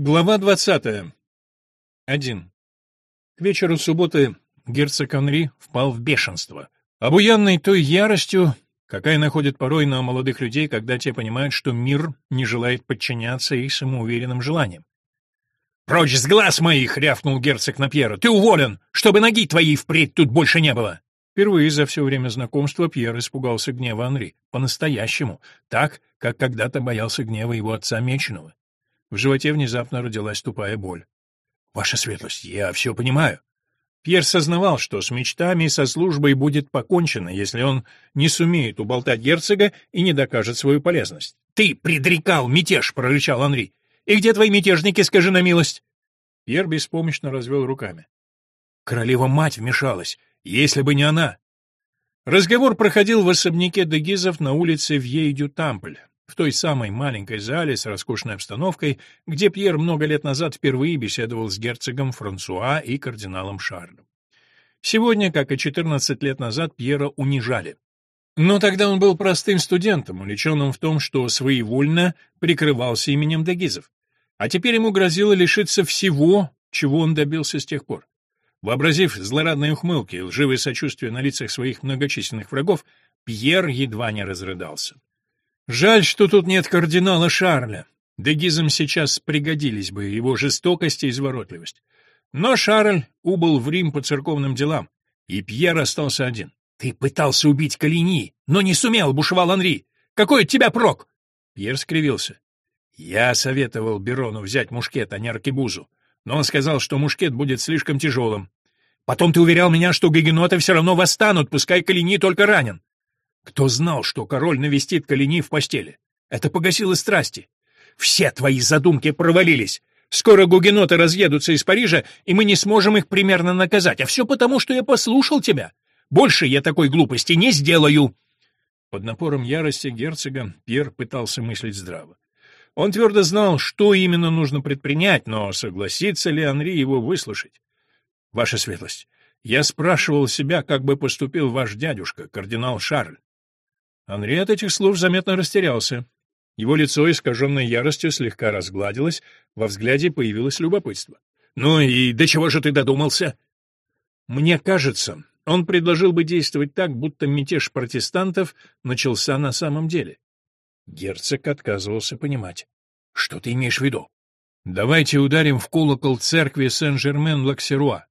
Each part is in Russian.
Глава 20. 1. К вечеру субботы герцог Анри впал в бешенство, обуянный той яростью, какая находит порой на молодых людей, когда те понимают, что мир не желает подчиняться их самоуверенным желаниям. «Прочь с глаз моих!» — рявкнул герцог на Пьера. «Ты уволен, чтобы ноги твоей впредь тут больше не было!» Впервые за все время знакомства Пьер испугался гнева Анри. По-настоящему. Так, как когда-то боялся гнева его отца Меченого. В животе внезапно родилась тупая боль. «Ваша светлость, я все понимаю». Пьер сознавал, что с мечтами и со службой будет покончено, если он не сумеет уболтать герцога и не докажет свою полезность. «Ты предрекал мятеж!» — прорычал Анри. «И где твои мятежники, скажи на милость?» Пьер беспомощно развел руками. Королева-мать вмешалась. Если бы не она. Разговор проходил в особняке Дегизов на улице Вьей-Дю-Тампль в той самой маленькой зале с роскошной обстановкой, где Пьер много лет назад впервые беседовал с герцогом Франсуа и кардиналом Шарлем. Сегодня, как и 14 лет назад, Пьера унижали. Но тогда он был простым студентом, увлеченным в том, что своевольно прикрывался именем Дегизов. А теперь ему грозило лишиться всего, чего он добился с тех пор. Вообразив злорадные ухмылки и лживое сочувствие на лицах своих многочисленных врагов, Пьер едва не разрыдался. Жаль, что тут нет кардинала Шарля. Дегизам сейчас пригодились бы его жестокость и изворотливость. Но Шарль убыл в Рим по церковным делам, и Пьер остался один. «Ты пытался убить Калини, но не сумел», — бушевал Анри. «Какой от тебя прок?» Пьер скривился. «Я советовал Берону взять мушкет, а не аркебузу, но он сказал, что мушкет будет слишком тяжелым. Потом ты уверял меня, что гагеноты все равно восстанут, пускай Калини только ранен. Кто знал, что король навестит Калини в постели? Это погасило страсти. Все твои задумки провалились. Скоро гугеноты разъедутся из Парижа, и мы не сможем их примерно наказать. А все потому, что я послушал тебя. Больше я такой глупости не сделаю. Под напором ярости герцога Пьер пытался мыслить здраво. Он твердо знал, что именно нужно предпринять, но согласится ли Анри его выслушать? Ваша светлость, я спрашивал себя, как бы поступил ваш дядюшка, кардинал Шарль. Анри от этих слов заметно растерялся. Его лицо, искаженное яростью, слегка разгладилось, во взгляде появилось любопытство. «Ну и до чего же ты додумался?» «Мне кажется, он предложил бы действовать так, будто мятеж протестантов начался на самом деле». Герцог отказывался понимать. «Что ты имеешь в виду?» «Давайте ударим в колокол церкви Сен-Жермен-Лаксеруа.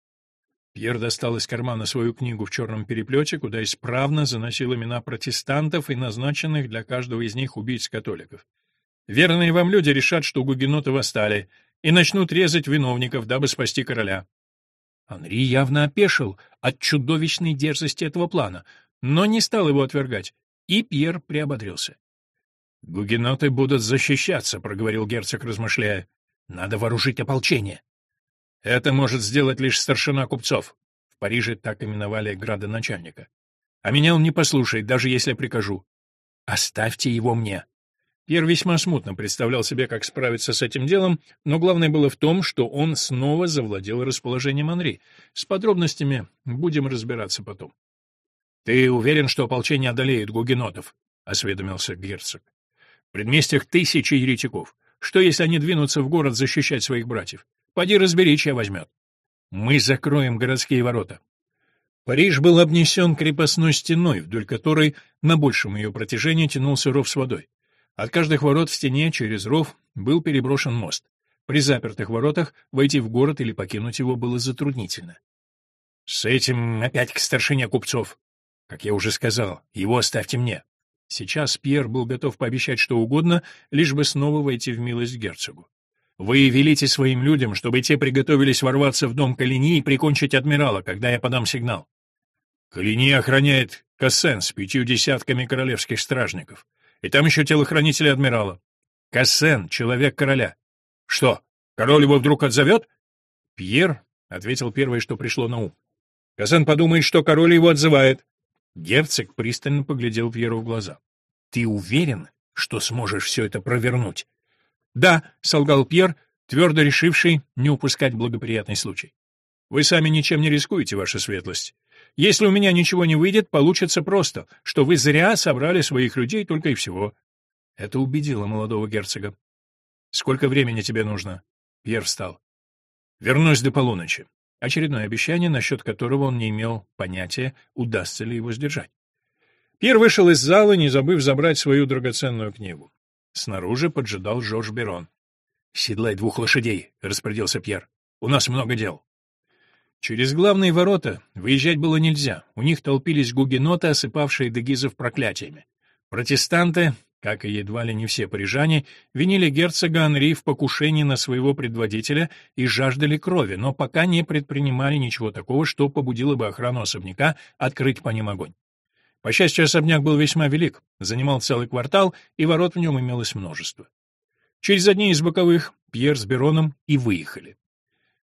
Пьер достал из кармана свою книгу в черном переплете, куда исправно заносил имена протестантов и назначенных для каждого из них убийц-католиков. Верные вам люди решат, что гугеноты восстали, и начнут резать виновников, дабы спасти короля. Анри явно опешил от чудовищной дерзости этого плана, но не стал его отвергать, и Пьер приободрился. «Гугеноты будут защищаться», — проговорил герцог, размышляя. «Надо вооружить ополчение. Это может сделать лишь старшина купцов. В Париже так именовали градоначальника. А меня он не послушает, даже если я прикажу. Оставьте его мне. Пьер весьма смутно представлял себе, как справиться с этим делом, но главное было в том, что он снова завладел расположением Анри. С подробностями будем разбираться потом. — Ты уверен, что ополчение одолеет гугенотов? — осведомился герцог. — В предместьях тысячи еретиков. Что, если они двинутся в город защищать своих братьев? Поди разбери, чья возьмет. Мы закроем городские ворота. Париж был обнесен крепостной стеной, вдоль которой на большем ее протяжении тянулся ров с водой. От каждых ворот в стене через ров был переброшен мост. При запертых воротах войти в город или покинуть его было затруднительно. С этим опять к старшине купцов. Как я уже сказал, его оставьте мне. Сейчас Пьер был готов пообещать что угодно, лишь бы снова войти в милость герцогу. Вы велите своим людям, чтобы те приготовились ворваться в дом Калини и прикончить адмирала, когда я подам сигнал. Калини охраняет Кассен с пятью десятками королевских стражников. И там еще телохранители адмирала. Кассен — человек короля. Что, король его вдруг отзовет? Пьер ответил первое, что пришло на ум. Кассен подумает, что король его отзывает. Герцог пристально поглядел Пьеру в глаза. — Ты уверен, что сможешь все это провернуть? «Да», — солгал Пьер, твердо решивший не упускать благоприятный случай. «Вы сами ничем не рискуете, ваша светлость. Если у меня ничего не выйдет, получится просто, что вы зря собрали своих людей только и всего». Это убедило молодого герцога. «Сколько времени тебе нужно?» Пьер встал. «Вернусь до полуночи». Очередное обещание, насчет которого он не имел понятия, удастся ли его сдержать. Пьер вышел из зала, не забыв забрать свою драгоценную книгу. Снаружи поджидал Жорж Берон. «Седлай двух лошадей», — распорядился Пьер. «У нас много дел». Через главные ворота выезжать было нельзя. У них толпились гугеноты, осыпавшие дегизов проклятиями. Протестанты, как и едва ли не все парижане, винили герцога Анри в покушении на своего предводителя и жаждали крови, но пока не предпринимали ничего такого, что побудило бы охрану особняка открыть по ним огонь. По счастью, особняк был весьма велик, занимал целый квартал, и ворот в нем имелось множество. Через одни из боковых Пьер с Бероном и выехали.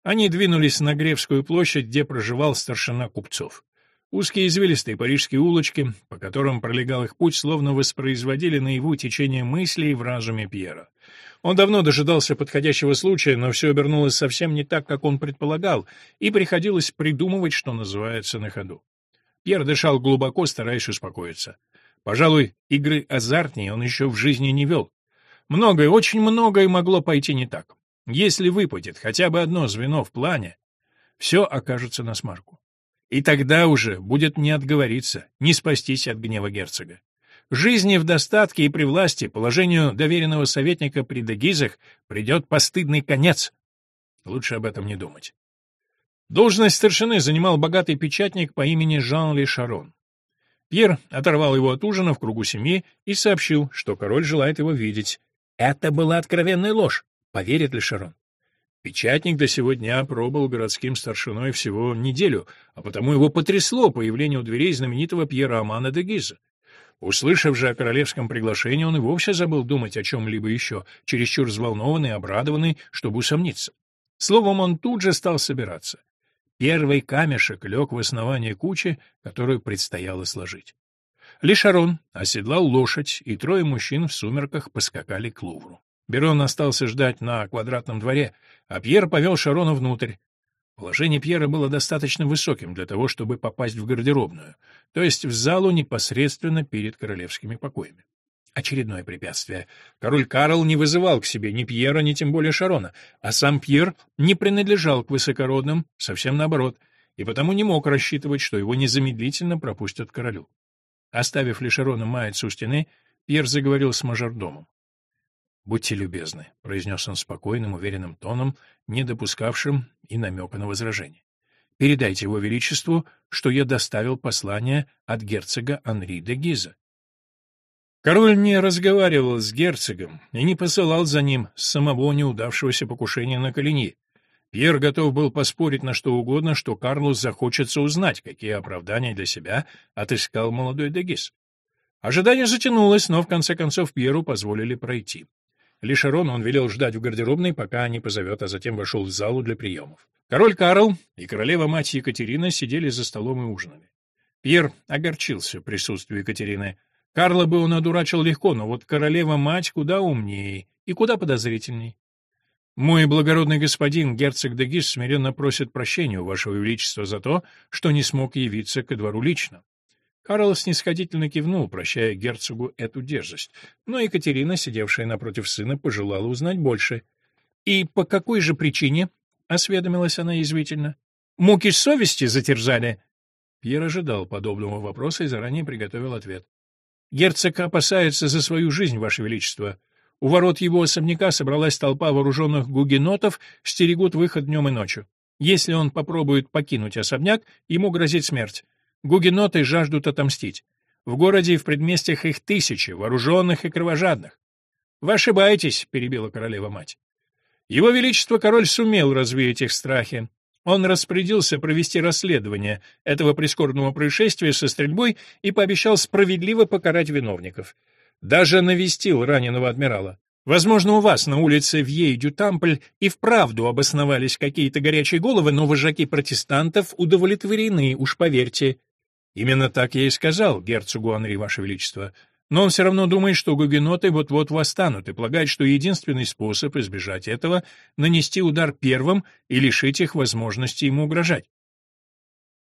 Они двинулись на Гревскую площадь, где проживал старшина купцов. Узкие извилистые парижские улочки, по которым пролегал их путь, словно воспроизводили наяву течение мыслей в разуме Пьера. Он давно дожидался подходящего случая, но все обернулось совсем не так, как он предполагал, и приходилось придумывать, что называется, на ходу. Пьер дышал глубоко, стараясь успокоиться. Пожалуй, игры азартнее он еще в жизни не вел. Многое, очень многое могло пойти не так. Если выпадет хотя бы одно звено в плане, все окажется на смарку. И тогда уже будет не отговориться, не спастись от гнева герцога. Жизни в достатке и при власти положению доверенного советника при Дегизах придет постыдный конец. Лучше об этом не думать. Должность старшины занимал богатый печатник по имени Жан-Ли Шарон. Пьер оторвал его от ужина в кругу семьи и сообщил, что король желает его видеть. Это была откровенная ложь. Поверит ли Шарон? Печатник до сего дня пробыл городским старшиной всего неделю, а потому его потрясло появление у дверей знаменитого Пьера Амана де Гиза. Услышав же о королевском приглашении, он и вовсе забыл думать о чем-либо еще, чересчур взволнованный и обрадованный, чтобы усомниться. Словом, он тут же стал собираться. Первый камешек лег в основание кучи, которую предстояло сложить. Лишарон оседлал лошадь, и трое мужчин в сумерках поскакали к Лувру. Берон остался ждать на квадратном дворе, а Пьер повел Шарона внутрь. Положение Пьера было достаточно высоким для того, чтобы попасть в гардеробную, то есть в залу непосредственно перед королевскими покоями. Очередное препятствие. Король Карл не вызывал к себе ни Пьера, ни тем более Шарона, а сам Пьер не принадлежал к высокородным, совсем наоборот, и потому не мог рассчитывать, что его незамедлительно пропустят королю. Оставив Лешарона маяться у стены, Пьер заговорил с мажордомом. «Будьте любезны», — произнес он спокойным, уверенным тоном, не допускавшим и намека на возражение. «Передайте его величеству, что я доставил послание от герцога Анри де Гиза». Король не разговаривал с герцогом и не посылал за ним самого неудавшегося покушения на Калини. Пьер готов был поспорить на что угодно, что Карлос захочется узнать, какие оправдания для себя отыскал молодой Дегис. Ожидание затянулось, но в конце концов Пьеру позволили пройти. Лишерон он велел ждать в гардеробной, пока не позовет, а затем вошел в залу для приемов. Король Карл и королева-мать Екатерина сидели за столом и ужинали. Пьер огорчился присутствию Екатерины. Карла бы он одурачил легко, но вот королева-мать куда умнее и куда подозрительней. «Мой благородный господин, герцог де Гис, смиренно просит прощения у вашего величества за то, что не смог явиться ко двору лично. Карл снисходительно кивнул, прощая герцогу эту дерзость, но Екатерина, сидевшая напротив сына, пожелала узнать больше. «И по какой же причине?» — осведомилась она язвительно. «Муки совести затерзали?» Пьер ожидал подобного вопроса и заранее приготовил ответ. «Герцог опасается за свою жизнь, Ваше Величество. У ворот его особняка собралась толпа вооруженных гугенотов, стерегут выход днем и ночью. Если он попробует покинуть особняк, ему грозит смерть. Гугеноты жаждут отомстить. В городе и в предместьях их тысячи, вооруженных и кровожадных. «Вы ошибаетесь», — перебила королева-мать. Его Величество король сумел развеять их страхи. Он распорядился провести расследование этого прискорбного происшествия со стрельбой и пообещал справедливо покарать виновников. Даже навестил раненого адмирала. Возможно, у вас на улице Вьей-Дю-Тампль и вправду обосновались какие-то горячие головы, но вожаки протестантов удовлетворены, уж поверьте. Именно так я и сказал герцогу Анри, Ваше Величество. Но он все равно думает, что гугеноты вот-вот восстанут, и полагает, что единственный способ избежать этого — нанести удар первым и лишить их возможности ему угрожать.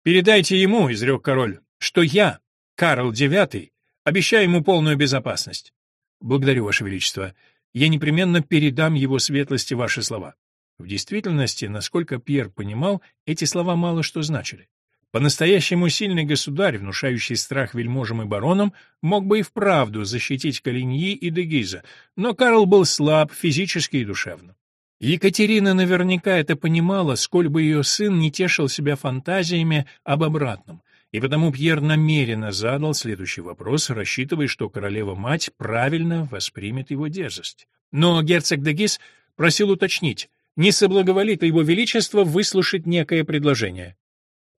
«Передайте ему», — изрек король, — «что я, Карл IX, обещаю ему полную безопасность». «Благодарю, Ваше Величество. Я непременно передам его светлости ваши слова». В действительности, насколько Пьер понимал, эти слова мало что значили. По-настоящему сильный государь, внушающий страх вельможам и баронам, мог бы и вправду защитить Калиньи и Дегиза, но Карл был слаб физически и душевно. Екатерина наверняка это понимала, сколь бы ее сын не тешил себя фантазиями об обратном, и потому Пьер намеренно задал следующий вопрос, рассчитывая, что королева-мать правильно воспримет его дерзость. Но герцог Дегиз просил уточнить, не соблаговолит его величество выслушать некое предложение.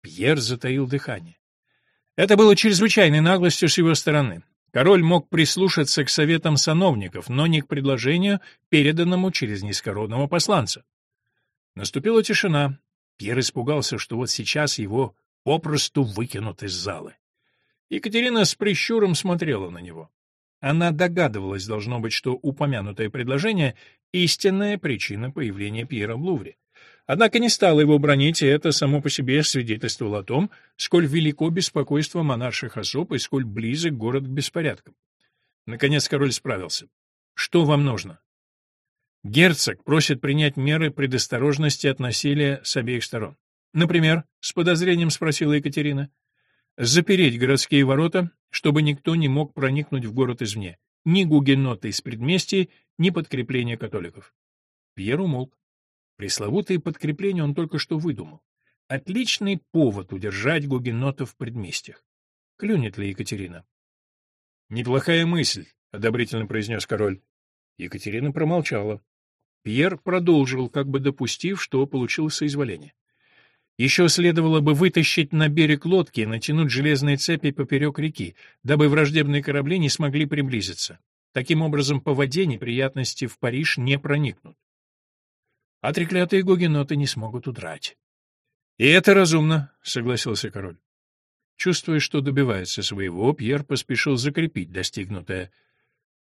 Пьер затаил дыхание. Это было чрезвычайной наглостью с его стороны. Король мог прислушаться к советам сановников, но не к предложению, переданному через низкородного посланца. Наступила тишина. Пьер испугался, что вот сейчас его попросту выкинут из залы. Екатерина с прищуром смотрела на него. Она догадывалась, должно быть, что упомянутое предложение — истинная причина появления Пьера в Лувре. Однако не стала его бронить, и это само по себе свидетельствовало о том, сколь велико беспокойство монарших особ и сколь близок город к беспорядкам. Наконец король справился. «Что вам нужно?» Герцог просит принять меры предосторожности от насилия с обеих сторон. «Например?» — с подозрением спросила Екатерина. «Запереть городские ворота, чтобы никто не мог проникнуть в город извне. Ни гугеноты из предместий, ни подкрепления католиков». Пьер умолк. Пресловутые подкрепления он только что выдумал. Отличный повод удержать гугенотов в предместьях. Клюнет ли Екатерина? «Неплохая мысль», — одобрительно произнес король. Екатерина промолчала. Пьер продолжил, как бы допустив, что получил соизволение. Еще следовало бы вытащить на берег лодки и натянуть железные цепи поперек реки, дабы враждебные корабли не смогли приблизиться. Таким образом, по воде неприятности в Париж не проникнут а треклятые гугеноты не смогут удрать. — И это разумно, — согласился король. Чувствуя, что добивается своего, Пьер поспешил закрепить достигнутое.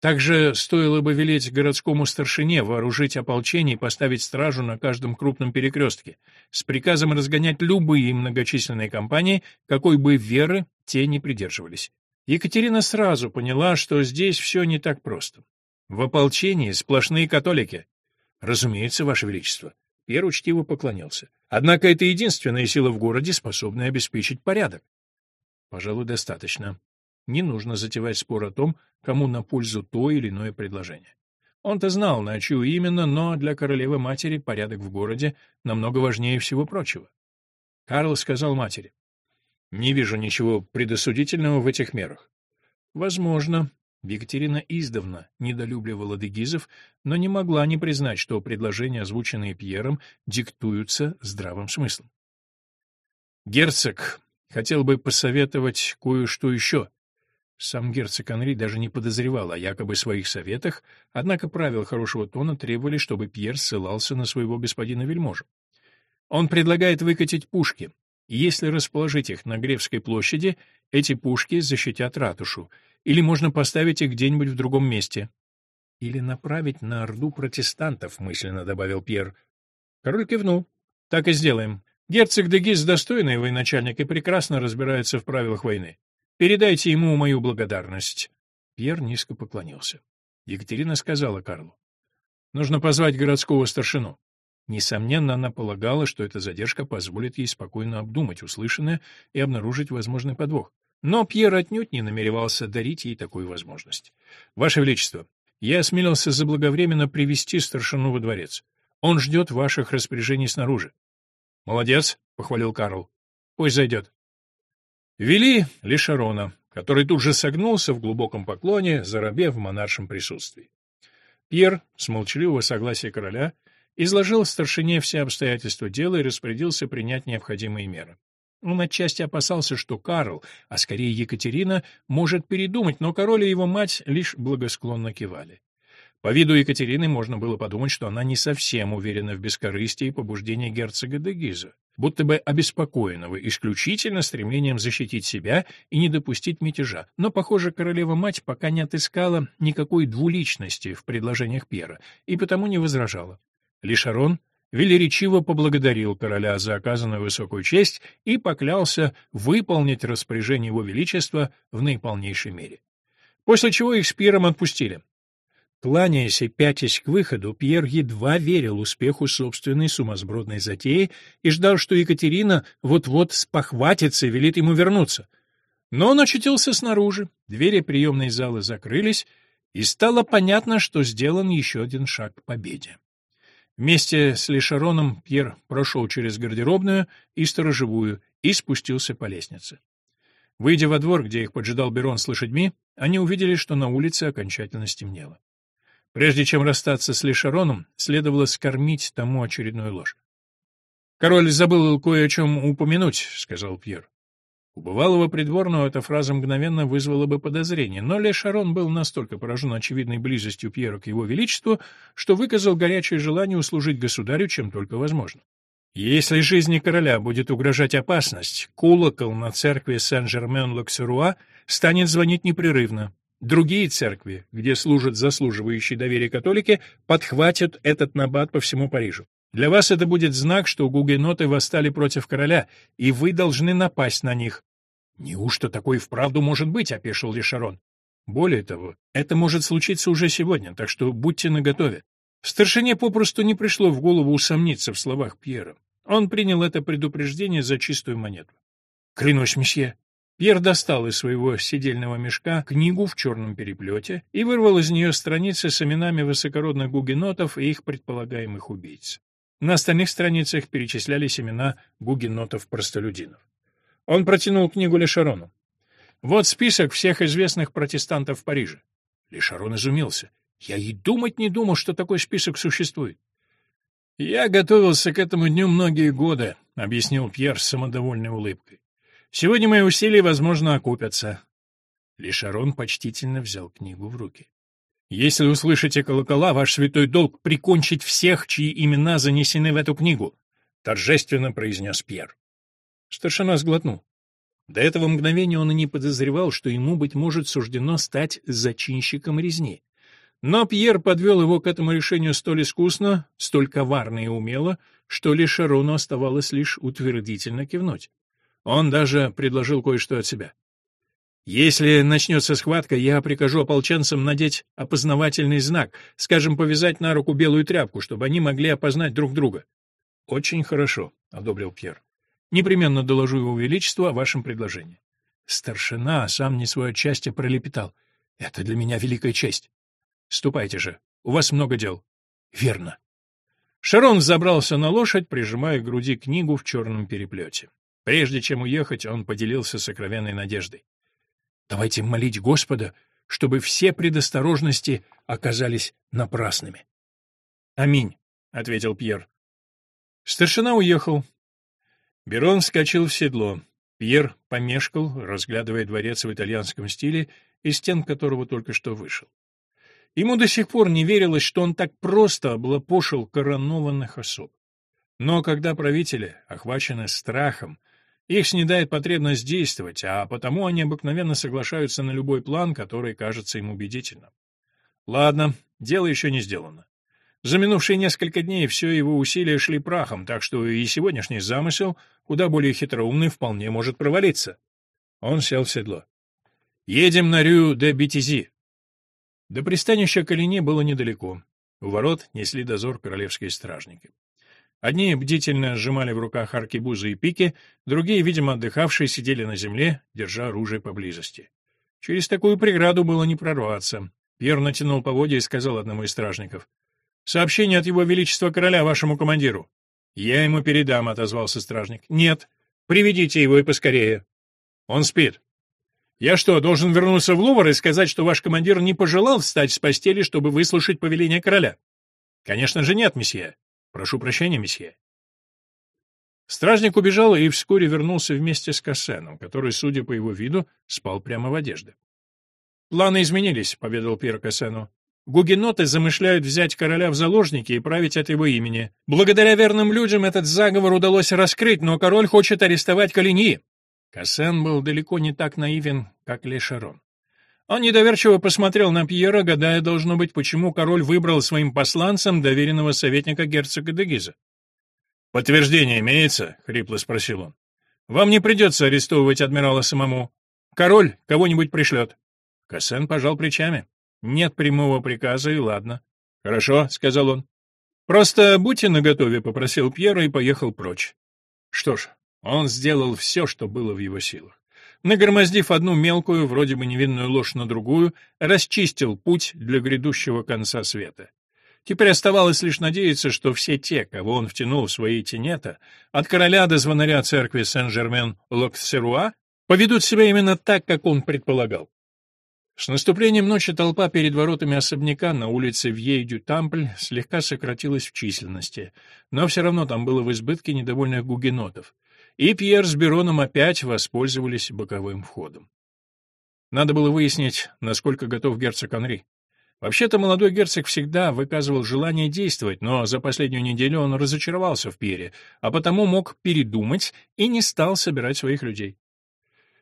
Также стоило бы велеть городскому старшине вооружить ополчение и поставить стражу на каждом крупном перекрестке, с приказом разгонять любые многочисленные компании, какой бы веры те не придерживались. Екатерина сразу поняла, что здесь все не так просто. В ополчении сплошные католики, Разумеется, Ваше Величество. Пьер учтиво поклонился. Однако это единственная сила в городе, способная обеспечить порядок. Пожалуй, достаточно. Не нужно затевать спор о том, кому на пользу то или иное предложение. Он-то знал, на чью именно, но для королевы-матери порядок в городе намного важнее всего прочего. Карл сказал матери, «Не вижу ничего предосудительного в этих мерах». «Возможно, Екатерина издавна недолюбливала дегизов, но не могла не признать, что предложения, озвученные Пьером, диктуются здравым смыслом. Герцог хотел бы посоветовать кое-что еще. Сам герцог Анри даже не подозревал о якобы своих советах, однако правила хорошего тона требовали, чтобы Пьер ссылался на своего господина вельможу. Он предлагает выкатить пушки. Если расположить их на Гревской площади, эти пушки защитят ратушу, или можно поставить их где-нибудь в другом месте. Или направить на орду протестантов, мысленно добавил Пьер. Король кивнул. Так и сделаем. Герцог Дегис достойный военачальник и прекрасно разбирается в правилах войны. Передайте ему мою благодарность. Пьер низко поклонился. Екатерина сказала Карлу. Нужно позвать городского старшину. Несомненно, она полагала, что эта задержка позволит ей спокойно обдумать услышанное и обнаружить возможный подвох. Но Пьер отнюдь не намеревался дарить ей такую возможность. «Ваше Величество, я осмелился заблаговременно привести старшину во дворец. Он ждет ваших распоряжений снаружи». «Молодец», — похвалил Карл. «Пусть зайдет». Вели Лешарона, который тут же согнулся в глубоком поклоне, заробев в монаршем присутствии. Пьер, с молчаливого согласия короля, изложил старшине все обстоятельства дела и распорядился принять необходимые меры. Он отчасти опасался, что Карл, а скорее Екатерина, может передумать, но король и его мать лишь благосклонно кивали. По виду Екатерины можно было подумать, что она не совсем уверена в бескорыстии и побуждении герцога де Гиза, будто бы обеспокоенного исключительно стремлением защитить себя и не допустить мятежа. Но, похоже, королева-мать пока не отыскала никакой двуличности в предложениях Пьера и потому не возражала. Лишарон велеречиво поблагодарил короля за оказанную высокую честь и поклялся выполнить распоряжение его величества в наиполнейшей мере. После чего их с Пьером отпустили. Кланяясь и пятясь к выходу, Пьер едва верил успеху собственной сумасбродной затеи и ждал, что Екатерина вот-вот спохватится и велит ему вернуться. Но он очутился снаружи, двери приемной залы закрылись, и стало понятно, что сделан еще один шаг к победе. Вместе с Лешароном Пьер прошел через гардеробную и сторожевую и спустился по лестнице. Выйдя во двор, где их поджидал Берон с лошадьми, они увидели, что на улице окончательно стемнело. Прежде чем расстаться с Лешароном, следовало скормить тому очередную ложь. «Король забыл кое о чем упомянуть», — сказал Пьер. У бывалого придворного эта фраза мгновенно вызвала бы подозрение, но Ле Шарон был настолько поражен очевидной близостью Пьера к его величеству, что выказал горячее желание услужить государю, чем только возможно. Если жизни короля будет угрожать опасность, колокол на церкви Сен-Жермен-Лаксеруа станет звонить непрерывно. Другие церкви, где служат заслуживающие доверия католики, подхватят этот набат по всему Парижу. Для вас это будет знак, что гугеноты восстали против короля, и вы должны напасть на них. Неужто такое вправду может быть, опешил Лешарон. Более того, это может случиться уже сегодня, так что будьте наготове. Старшине попросту не пришло в голову усомниться в словах Пьера. Он принял это предупреждение за чистую монету. «Клянусь, месье». Пьер достал из своего сидельного мешка книгу в черном переплете и вырвал из нее страницы с именами высокородных гугенотов и их предполагаемых убийц. На остальных страницах перечислялись имена гугенотов-простолюдинов. Он протянул книгу Лешарону. «Вот список всех известных протестантов в Париже». Лешарон изумился. «Я и думать не думал, что такой список существует». «Я готовился к этому дню многие годы», — объяснил Пьер с самодовольной улыбкой. «Сегодня мои усилия, возможно, окупятся». Лешарон почтительно взял книгу в руки. Если услышите колокола, ваш святой долг — прикончить всех, чьи имена занесены в эту книгу», — торжественно произнес Пьер. Старшина сглотнул. До этого мгновения он и не подозревал, что ему, быть может, суждено стать зачинщиком резни. Но Пьер подвел его к этому решению столь искусно, столь коварно и умело, что Лешарону оставалось лишь утвердительно кивнуть. Он даже предложил кое-что от себя. Если начнется схватка, я прикажу ополченцам надеть опознавательный знак, скажем, повязать на руку белую тряпку, чтобы они могли опознать друг друга. — Очень хорошо, — одобрил Пьер. — Непременно доложу его величеству о вашем предложении. Старшина сам не свое счастье пролепетал. — Это для меня великая честь. — Ступайте же, у вас много дел. — Верно. Шарон забрался на лошадь, прижимая к груди книгу в черном переплете. Прежде чем уехать, он поделился сокровенной надеждой. Давайте молить Господа, чтобы все предосторожности оказались напрасными. Аминь, ответил Пьер. Старшина уехал. Берон вскочил в седло. Пьер помешкал, разглядывая дворец в итальянском стиле, из стен которого только что вышел. Ему до сих пор не верилось, что он так просто облапошил коронованных особ. Но когда правители, охвачены страхом, их снедает потребность действовать, а потому они обыкновенно соглашаются на любой план, который кажется им убедительным. Ладно, дело еще не сделано. За минувшие несколько дней все его усилия шли прахом, так что и сегодняшний замысел, куда более хитроумный, вполне может провалиться. Он сел в седло. «Едем на Рю де Бетизи». До пристанища Калини было недалеко. У ворот несли дозор королевские стражники. Одни бдительно сжимали в руках аркебузы и пики, другие, видимо, отдыхавшие, сидели на земле, держа оружие поблизости. Через такую преграду было не прорваться. Пьер натянул поводья и сказал одному из стражников. «Сообщение от его величества короля вашему командиру». «Я ему передам», — отозвался стражник. «Нет. Приведите его и поскорее». «Он спит». «Я что, должен вернуться в Лувр и сказать, что ваш командир не пожелал встать с постели, чтобы выслушать повеление короля?» «Конечно же нет, месье. Прошу прощения, месье. Стражник убежал и вскоре вернулся вместе с Кассеном, который, судя по его виду, спал прямо в одежде. «Планы изменились», — поведал Пьер Кассену. «Гугеноты замышляют взять короля в заложники и править от его имени. Благодаря верным людям этот заговор удалось раскрыть, но король хочет арестовать Калиньи». Кассен был далеко не так наивен, как Лешарон. Он недоверчиво посмотрел на Пьера, гадая, должно быть, почему король выбрал своим посланцем доверенного советника герцога Дегиза. «Подтверждение имеется?» — хрипло спросил он. «Вам не придется арестовывать адмирала самому. Король кого-нибудь пришлет». Кассен пожал плечами. Нет прямого приказа, и ладно. Хорошо, сказал он. Просто будьте наготове, попросил Пьера и поехал прочь. Что ж, он сделал все, что было в его силах. Нагромоздив одну мелкую, вроде бы невинную ложь на другую, расчистил путь для грядущего конца света. Теперь оставалось лишь надеяться, что все те, кого он втянул в свои тенета, от короля до звонаря церкви Сен-Жермен-Локсеруа, поведут себя именно так, как он предполагал. С наступлением ночи толпа перед воротами особняка на улице Вьей-дю-Тампль слегка сократилась в численности, но все равно там было в избытке недовольных гугенотов, и Пьер с Бероном опять воспользовались боковым входом. Надо было выяснить, насколько готов герцог Анри. Вообще-то молодой герцог всегда выказывал желание действовать, но за последнюю неделю он разочаровался в Пьере, а потому мог передумать и не стал собирать своих людей.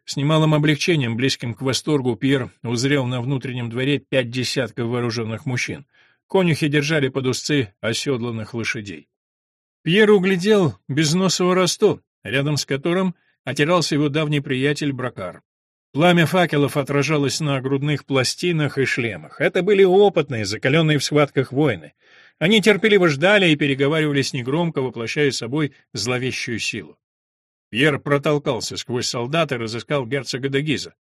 С немалым облегчением, близким к восторгу, Пьер узрел на внутреннем дворе пять десятков вооруженных мужчин. Конюхи держали под узцы оседланных лошадей. Пьер углядел безносого Росту, рядом с которым отирался его давний приятель Бракар. Пламя факелов отражалось на грудных пластинах и шлемах. Это были опытные, закаленные в схватках воины. Они терпеливо ждали и переговаривались негромко, воплощая собой зловещую силу. Пьер протолкался сквозь солдат и разыскал герцога Дегиза.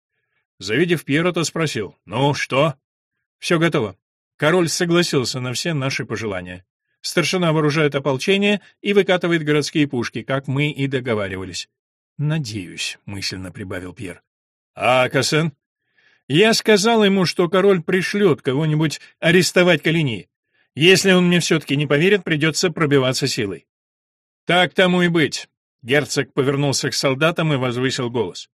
Завидев Пьера, тот спросил, «Ну, что?» «Все готово. Король согласился на все наши пожелания. Старшина вооружает ополчение и выкатывает городские пушки, как мы и договаривались». «Надеюсь», — мысленно прибавил Пьер. А Кассен? Я сказал ему, что король пришлет кого-нибудь арестовать Калини. Если он мне все-таки не поверит, придется пробиваться силой. Так тому и быть. Герцог повернулся к солдатам и возвысил голос.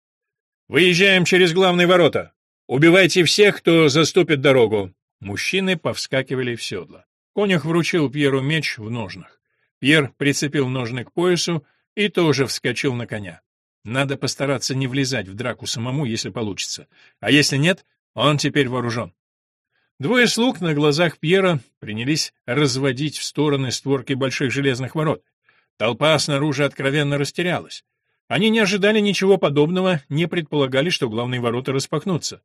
«Выезжаем через главные ворота. Убивайте всех, кто заступит дорогу». Мужчины повскакивали в седло. Конюх вручил Пьеру меч в ножнах. Пьер прицепил ножны к поясу и тоже вскочил на коня. Надо постараться не влезать в драку самому, если получится. А если нет, он теперь вооружен. Двое слуг на глазах Пьера принялись разводить в стороны створки больших железных ворот. Толпа снаружи откровенно растерялась. Они не ожидали ничего подобного, не предполагали, что главные ворота распахнутся.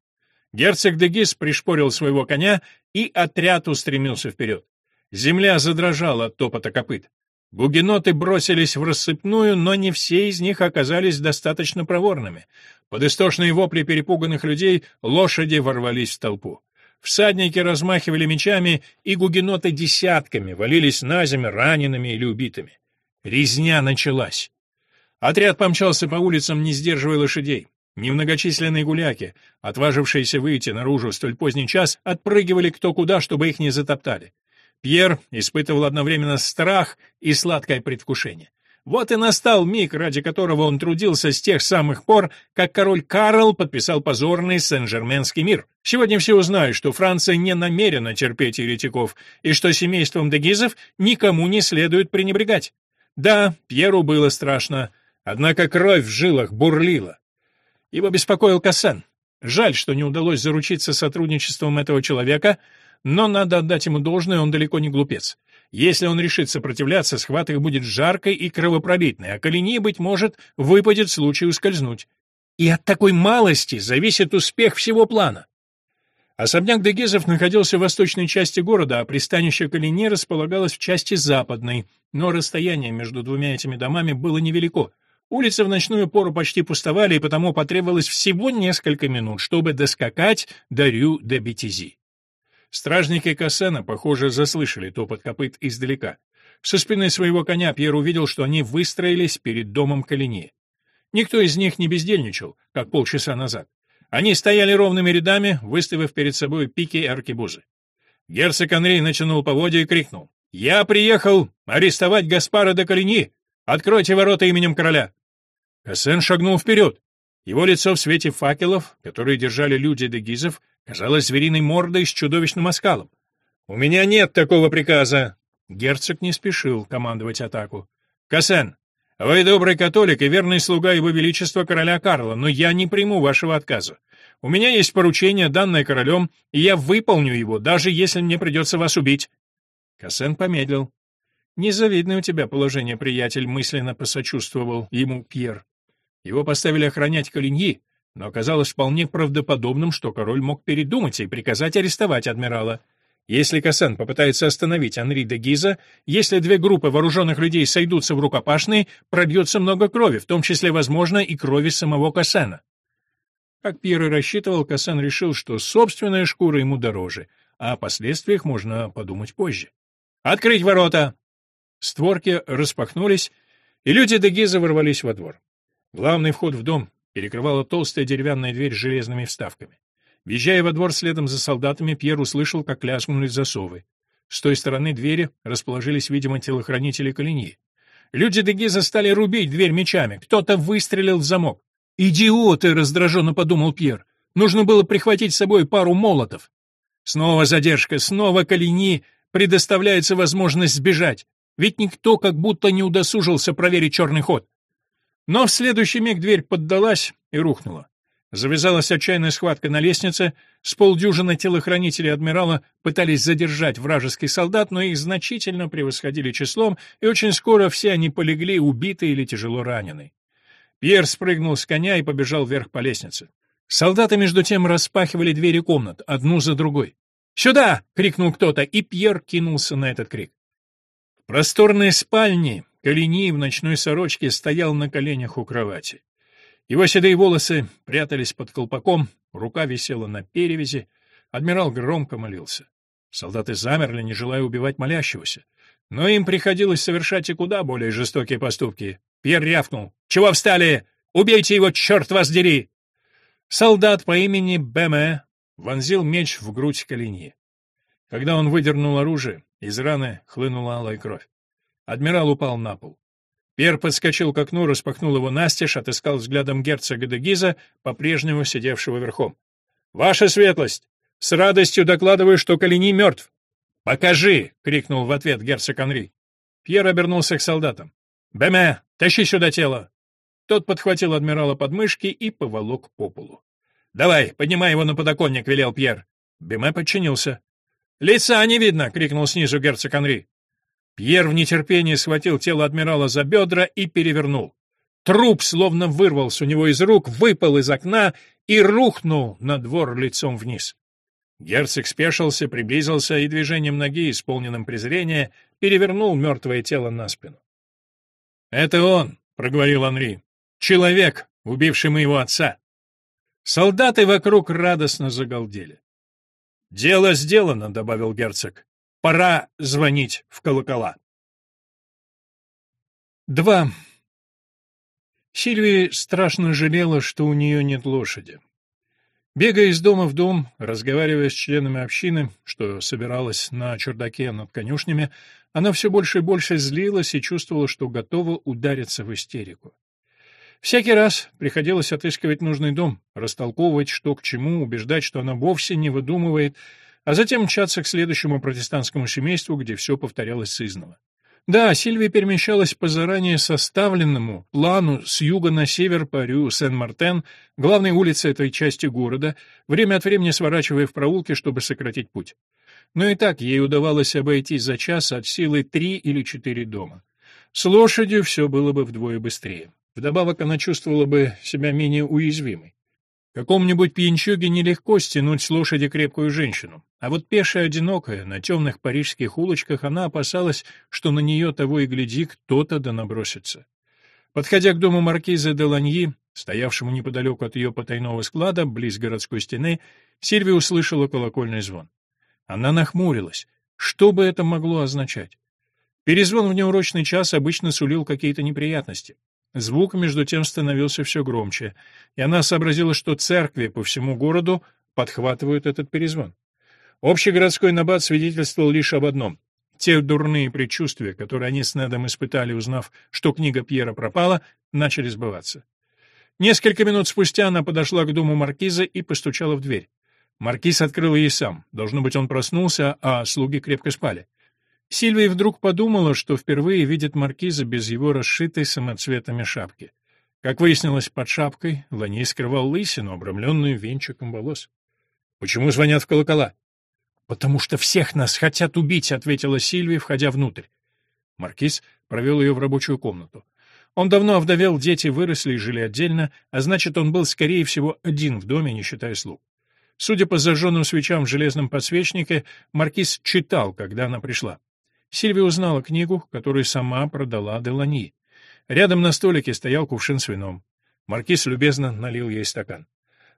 Герцог Дегис пришпорил своего коня, и отряд устремился вперед. Земля задрожала от топота копыт. Гугеноты бросились в рассыпную, но не все из них оказались достаточно проворными. Под истошные вопли перепуганных людей лошади ворвались в толпу. Всадники размахивали мечами, и гугеноты десятками валились на землю ранеными или убитыми. Резня началась. Отряд помчался по улицам, не сдерживая лошадей. Немногочисленные гуляки, отважившиеся выйти наружу в столь поздний час, отпрыгивали кто куда, чтобы их не затоптали. Пьер испытывал одновременно страх и сладкое предвкушение. Вот и настал миг, ради которого он трудился с тех самых пор, как король Карл подписал позорный Сен-Жерменский мир. Сегодня все узнают, что Франция не намерена терпеть еретиков, и что семейством Дегизов никому не следует пренебрегать. Да, Пьеру было страшно, однако кровь в жилах бурлила. Его беспокоил Кассен. Жаль, что не удалось заручиться сотрудничеством этого человека — но надо отдать ему должное, он далеко не глупец. Если он решит сопротивляться, схватка будет жаркой и кровопролитной, а Калини, быть может, выпадет случай ускользнуть. И от такой малости зависит успех всего плана. Особняк Дегезов находился в восточной части города, а пристанище Калини располагалось в части западной, но расстояние между двумя этими домами было невелико. Улицы в ночную пору почти пустовали, и потому потребовалось всего несколько минут, чтобы доскакать до Рю-де-Бетизи. Стражники Кассена, похоже, заслышали топот копыт издалека. Со спины своего коня Пьер увидел, что они выстроились перед домом Калини. Никто из них не бездельничал, как полчаса назад. Они стояли ровными рядами, выставив перед собой пики и аркебузы. Герцог Анри натянул поводья и крикнул. «Я приехал арестовать Гаспара де Калини! Откройте ворота именем короля!» Кассен шагнул вперед. Его лицо в свете факелов, которые держали люди Дегизов, казалось звериной мордой с чудовищным оскалом. «У меня нет такого приказа!» Герцог не спешил командовать атаку. «Кассен, вы добрый католик и верный слуга его величества короля Карла, но я не приму вашего отказа. У меня есть поручение, данное королем, и я выполню его, даже если мне придется вас убить». Кассен помедлил. «Незавидное у тебя положение, приятель», — мысленно посочувствовал ему Пьер. Его поставили охранять Калиньи, но оказалось вполне правдоподобным, что король мог передумать и приказать арестовать адмирала. Если Кассен попытается остановить Анри де Гиза, если две группы вооруженных людей сойдутся в рукопашной, прольется много крови, в том числе, возможно, и крови самого Кассена. Как Пьер и рассчитывал, Кассен решил, что собственная шкура ему дороже, а о последствиях можно подумать позже. «Открыть ворота!» Створки распахнулись, и люди де Гиза ворвались во двор. Главный вход в дом перекрывала толстая деревянная дверь с железными вставками. Въезжая во двор следом за солдатами, Пьер услышал, как лязгнули засовы. С той стороны двери расположились, видимо, телохранители Калиньи. Люди Дегиза стали рубить дверь мечами. Кто-то выстрелил в замок. «Идиоты!» — раздраженно подумал Пьер. «Нужно было прихватить с собой пару молотов». Снова задержка, снова Калини предоставляется возможность сбежать. Ведь никто как будто не удосужился проверить черный ход. Но в следующий миг дверь поддалась и рухнула. Завязалась отчаянная схватка на лестнице, с полдюжины телохранителей адмирала пытались задержать вражеский солдат, но их значительно превосходили числом, и очень скоро все они полегли, убиты или тяжело ранены. Пьер спрыгнул с коня и побежал вверх по лестнице. Солдаты между тем распахивали двери комнат, одну за другой. «Сюда!» — крикнул кто-то, и Пьер кинулся на этот крик. В просторной спальне Калини в ночной сорочке стоял на коленях у кровати. Его седые волосы прятались под колпаком, рука висела на перевязи. Адмирал громко молился. Солдаты замерли, не желая убивать молящегося. Но им приходилось совершать и куда более жестокие поступки. Пьер рявкнул. «Чего встали? Убейте его, черт вас дери!» Солдат по имени Беме вонзил меч в грудь Калини. Когда он выдернул оружие, из раны хлынула алая кровь. Адмирал упал на пол. Пьер подскочил к окну, распахнул его настежь, отыскал взглядом герцога де Гиза, по-прежнему сидевшего верхом. «Ваша светлость! С радостью докладываю, что Калини мертв!» «Покажи!» — крикнул в ответ герцог Анри. Пьер обернулся к солдатам. «Беме, тащи сюда тело!» Тот подхватил адмирала под мышки и поволок по полу. «Давай, поднимай его на подоконник», — велел Пьер. Беме подчинился. «Лица не видно!» — крикнул снизу герцог Анри. Пьер в нетерпении схватил тело адмирала за бедра и перевернул. Труп словно вырвался у него из рук, выпал из окна и рухнул на двор лицом вниз. Герцог спешился, приблизился и движением ноги, исполненным презрения, перевернул мертвое тело на спину. «Это он», — проговорил Анри, — «человек, убивший моего отца». Солдаты вокруг радостно загалдели. «Дело сделано», — добавил герцог. Пора звонить в колокола. 2. Сильвия страшно жалела, что у нее нет лошади. Бегая из дома в дом, разговаривая с членами общины, что собиралась на чердаке над конюшнями, она все больше и больше злилась и чувствовала, что готова удариться в истерику. Всякий раз приходилось отыскивать нужный дом, растолковывать, что к чему, убеждать, что она вовсе не выдумывает, а затем мчаться к следующему протестантскому семейству, где все повторялось сызново. Да, Сильвия перемещалась по заранее составленному плану с юга на север по Рю Сен-Мартен, главной улице этой части города, время от времени сворачивая в проулки, чтобы сократить путь. Но и так ей удавалось обойтись за час от силы три или четыре дома. С лошадью все было бы вдвое быстрее. Вдобавок она чувствовала бы себя менее уязвимой. Какому-нибудь пьянчуге нелегко стянуть с лошади крепкую женщину, а вот пешая одинокая, на темных парижских улочках, она опасалась, что на нее того и гляди кто-то да набросится. Подходя к дому маркиза де Ланьи, стоявшему неподалеку от ее потайного склада, близ городской стены, Сильвия услышала колокольный звон. Она нахмурилась. Что бы это могло означать? Перезвон в неурочный час обычно сулил какие-то неприятности. Звук, между тем, становился все громче, и она сообразила, что церкви по всему городу подхватывают этот перезвон. Общий городской набат свидетельствовал лишь об одном. Те дурные предчувствия, которые они с Недом испытали, узнав, что книга Пьера пропала, начали сбываться. Несколько минут спустя она подошла к дому маркиза и постучала в дверь. Маркиз открыл ей сам. Должно быть, он проснулся, а слуги крепко спали. Сильвия вдруг подумала, что впервые видит маркиза без его расшитой самоцветами шапки. Как выяснилось, под шапкой Лани скрывал лысину, обрамленную венчиком волос. «Почему звонят в колокола?» «Потому что всех нас хотят убить», — ответила Сильвия, входя внутрь. Маркиз провел ее в рабочую комнату. Он давно овдовел, дети выросли и жили отдельно, а значит, он был, скорее всего, один в доме, не считая слуг. Судя по зажженным свечам в железном подсвечнике, маркиз читал, когда она пришла. Сильвия узнала книгу, которую сама продала Делани. Рядом на столике стоял кувшин с вином. Маркиз любезно налил ей стакан.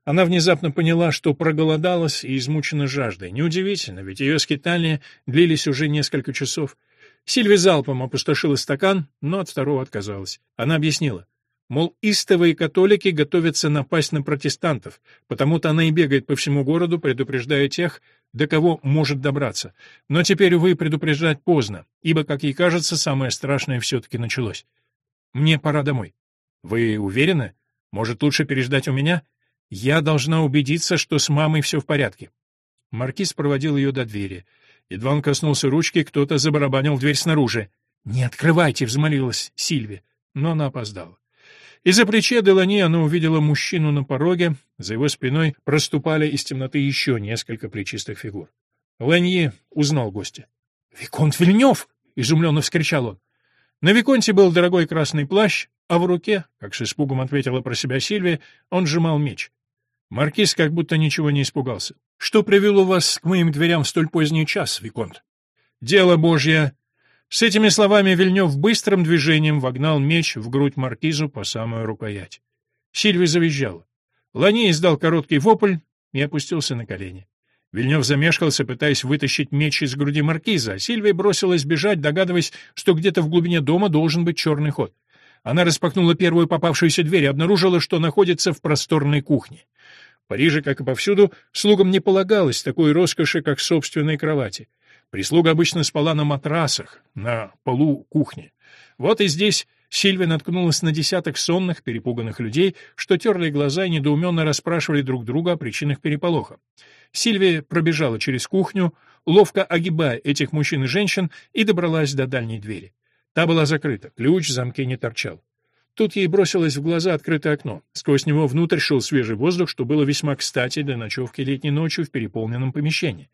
Она внезапно поняла, что проголодалась и измучена жаждой. Неудивительно, ведь ее скитания длились уже несколько часов. Сильвия залпом опустошила стакан, но от второго отказалась. Она объяснила. Мол, истовые католики готовятся напасть на протестантов, потому-то она и бегает по всему городу, предупреждая тех, до кого может добраться. Но теперь, увы, предупреждать поздно, ибо, как ей кажется, самое страшное все-таки началось. «Мне пора домой». «Вы уверены? Может, лучше переждать у меня? Я должна убедиться, что с мамой все в порядке». Маркиз проводил ее до двери. Едва он коснулся ручки, кто-то забарабанил дверь снаружи. «Не открывайте!» — взмолилась Сильви, но она опоздала. Из-за плеча Делани она увидела мужчину на пороге, за его спиной проступали из темноты еще несколько плечистых фигур. Ланье узнал гостя. «Виконт Вильнев!» — изумленно вскричал он. На Виконте был дорогой красный плащ, а в руке, как с испугом ответила про себя Сильвия, он сжимал меч. Маркиз как будто ничего не испугался. «Что привело вас к моим дверям в столь поздний час, Виконт?» «Дело Божье!» С этими словами Вильнев быстрым движением вогнал меч в грудь маркизу по самую рукоять. Сильви завизжала. Лани издал короткий вопль и опустился на колени. Вильнев замешкался, пытаясь вытащить меч из груди маркиза, а Сильвия бросилась бежать, догадываясь, что где-то в глубине дома должен быть черный ход. Она распахнула первую попавшуюся дверь и обнаружила, что находится в просторной кухне. В Париже, как и повсюду, слугам не полагалось такой роскоши, как собственной кровати. Прислуга обычно спала на матрасах, на полу кухни. Вот и здесь Сильвия наткнулась на десяток сонных, перепуганных людей, что терли глаза и недоуменно расспрашивали друг друга о причинах переполоха. Сильвия пробежала через кухню, ловко огибая этих мужчин и женщин, и добралась до дальней двери. Та была закрыта, ключ в замке не торчал. Тут ей бросилось в глаза открытое окно. Сквозь него внутрь шел свежий воздух, что было весьма кстати для ночевки летней ночью в переполненном помещении.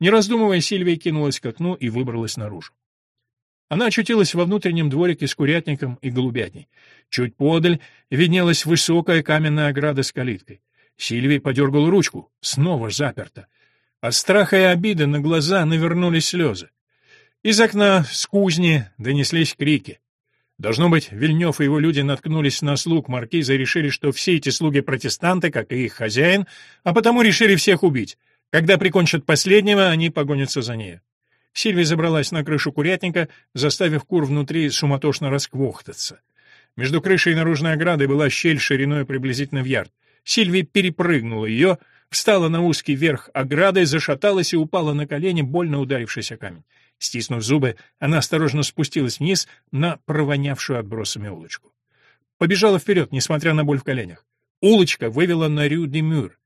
Не раздумывая, Сильвия кинулась к окну и выбралась наружу. Она очутилась во внутреннем дворике с курятником и голубятней. Чуть подаль виднелась высокая каменная ограда с калиткой. Сильвия подергала ручку. Снова заперта. От страха и обиды на глаза навернулись слезы. Из окна с кузни донеслись крики. Должно быть, Вильнев и его люди наткнулись на слуг маркиза и решили, что все эти слуги протестанты, как и их хозяин, а потому решили всех убить. Когда прикончат последнего, они погонятся за ней. Сильвия забралась на крышу курятника, заставив кур внутри суматошно расквохтаться. Между крышей и наружной оградой была щель шириной приблизительно в ярд. Сильвия перепрыгнула ее, встала на узкий верх ограды, зашаталась и упала на колени, больно ударившись о камень. Стиснув зубы, она осторожно спустилась вниз на провонявшую отбросами улочку. Побежала вперед, несмотря на боль в коленях. Улочка вывела на Рю-де-Мюр.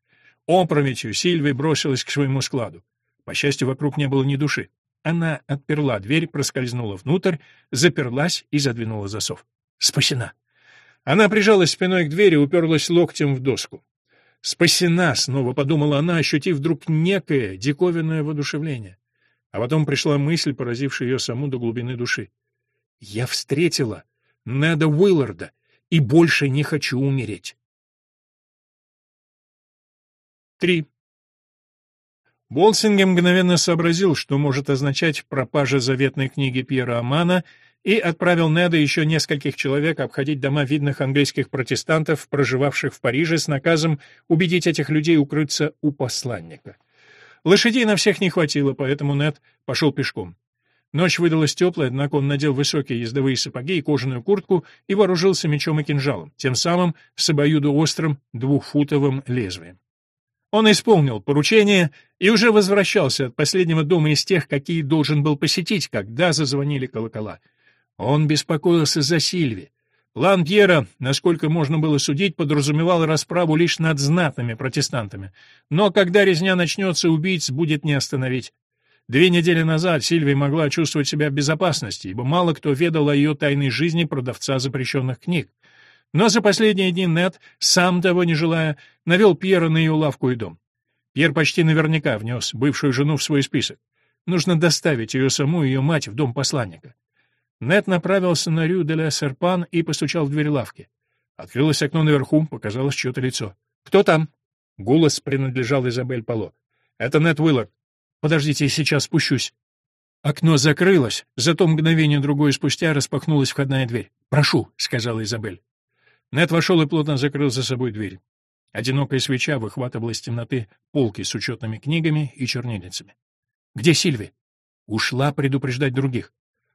Опрометью Сильвия бросилась к своему складу. По счастью, вокруг не было ни души. Она отперла дверь, проскользнула внутрь, заперлась и задвинула засов. Спасена. Она прижалась спиной к двери, уперлась локтем в доску. «Спасена!» — снова подумала она, ощутив вдруг некое диковинное воодушевление. А потом пришла мысль, поразившая ее саму до глубины души. «Я встретила Неда Уилларда и больше не хочу умереть». 3. Болсингем мгновенно сообразил, что может означать пропажа заветной книги Пьера Амана, и отправил Неда еще нескольких человек обходить дома видных английских протестантов, проживавших в Париже, с наказом убедить этих людей укрыться у посланника. Лошадей на всех не хватило, поэтому Нед пошел пешком. Ночь выдалась теплая, однако он надел высокие ездовые сапоги и кожаную куртку и вооружился мечом и кинжалом, тем самым с обоюдоострым двухфутовым лезвием. Он исполнил поручение и уже возвращался от последнего дома из тех, какие должен был посетить, когда зазвонили колокола. Он беспокоился за Сильви. План Пьера, насколько можно было судить, подразумевал расправу лишь над знатными протестантами. Но когда резня начнется, убийц будет не остановить. Две недели назад Сильвия могла чувствовать себя в безопасности, ибо мало кто ведал о ее тайной жизни продавца запрещенных книг. Но за последние дни Нед, сам того не желая, навел Пьера на ее лавку и дом. Пьер почти наверняка внес бывшую жену в свой список. Нужно доставить ее саму и ее мать в дом посланника. Нет направился на Рю де Серпан и постучал в дверь лавки. Открылось окно наверху, показалось чье-то лицо. «Кто там?» Голос принадлежал Изабель Пало. «Это Нет Уиллард. Подождите, я сейчас спущусь». Окно закрылось, зато мгновение другое спустя распахнулась входная дверь. «Прошу», — сказала Изабель. Нет вошел и плотно закрыл за собой дверь. Одинокая свеча выхватывала из темноты полки с учетными книгами и чернильницами. «Где Сильви?» «Ушла предупреждать других.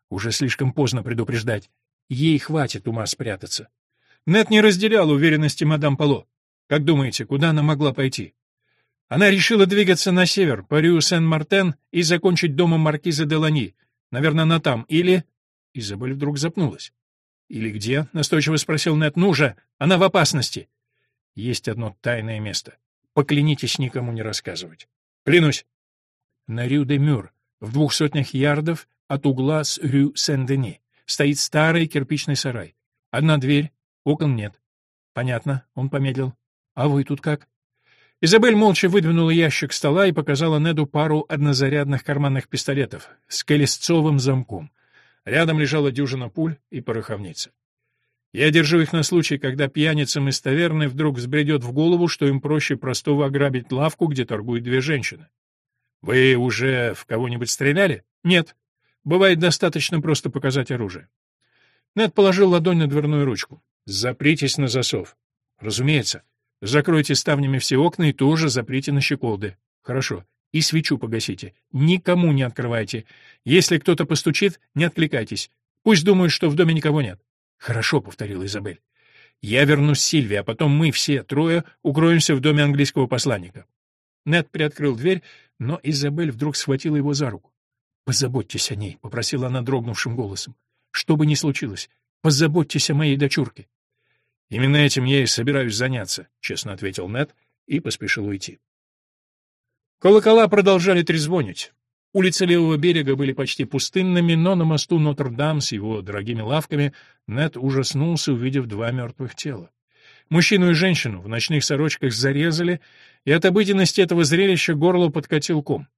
Уже слишком поздно предупреждать. Ей хватит ума спрятаться». Нет не разделял уверенности мадам Пало. «Как думаете, куда она могла пойти?» Она решила двигаться на север, по Рю Сен-Мартен, и закончить домом маркиза де Лани. Наверное, она там. Или... Изабель вдруг запнулась. «Или где?» — настойчиво спросил Нет. «Ну же! Она в опасности!» «Есть одно тайное место. Поклянитесь никому не рассказывать». «Клянусь!» На Рю-де-Мюр, в двух сотнях ярдов от угла с Рю Сен-Дени, стоит старый кирпичный сарай. Одна дверь, окон нет. «Понятно», — он помедлил. «А вы тут как?» Изабель молча выдвинула ящик стола и показала Неду пару однозарядных карманных пистолетов с колесцовым замком. Рядом лежала дюжина пуль и пороховница. Я держу их на случай, когда пьяницам из таверны вдруг взбредет в голову, что им проще простого ограбить лавку, где торгуют две женщины. Вы уже в кого-нибудь стреляли? Нет. Бывает достаточно просто показать оружие. Нед положил ладонь на дверную ручку. Запритесь на засов. Разумеется. Закройте ставнями все окна и тоже заприте на щеколды. Хорошо. И свечу погасите. Никому не открывайте. Если кто-то постучит, не откликайтесь. Пусть думают, что в доме никого нет. Хорошо, повторила Изабель. Я вернусь Сильви, а потом мы все трое укроемся в доме английского посланника. Нед приоткрыл дверь, но Изабель вдруг схватила его за руку. «Позаботьтесь о ней», — попросила она дрогнувшим голосом. «Что бы ни случилось, позаботьтесь о моей дочурке». «Именно этим я и собираюсь заняться», — честно ответил Нед и поспешил уйти. Колокола продолжали трезвонить. Улицы левого берега были почти пустынными, но на мосту Нотр-Дам с его дорогими лавками Нед ужаснулся, увидев два мертвых тела. Мужчину и женщину в ночных сорочках зарезали, и от обыденности этого зрелища горло подкатил ком.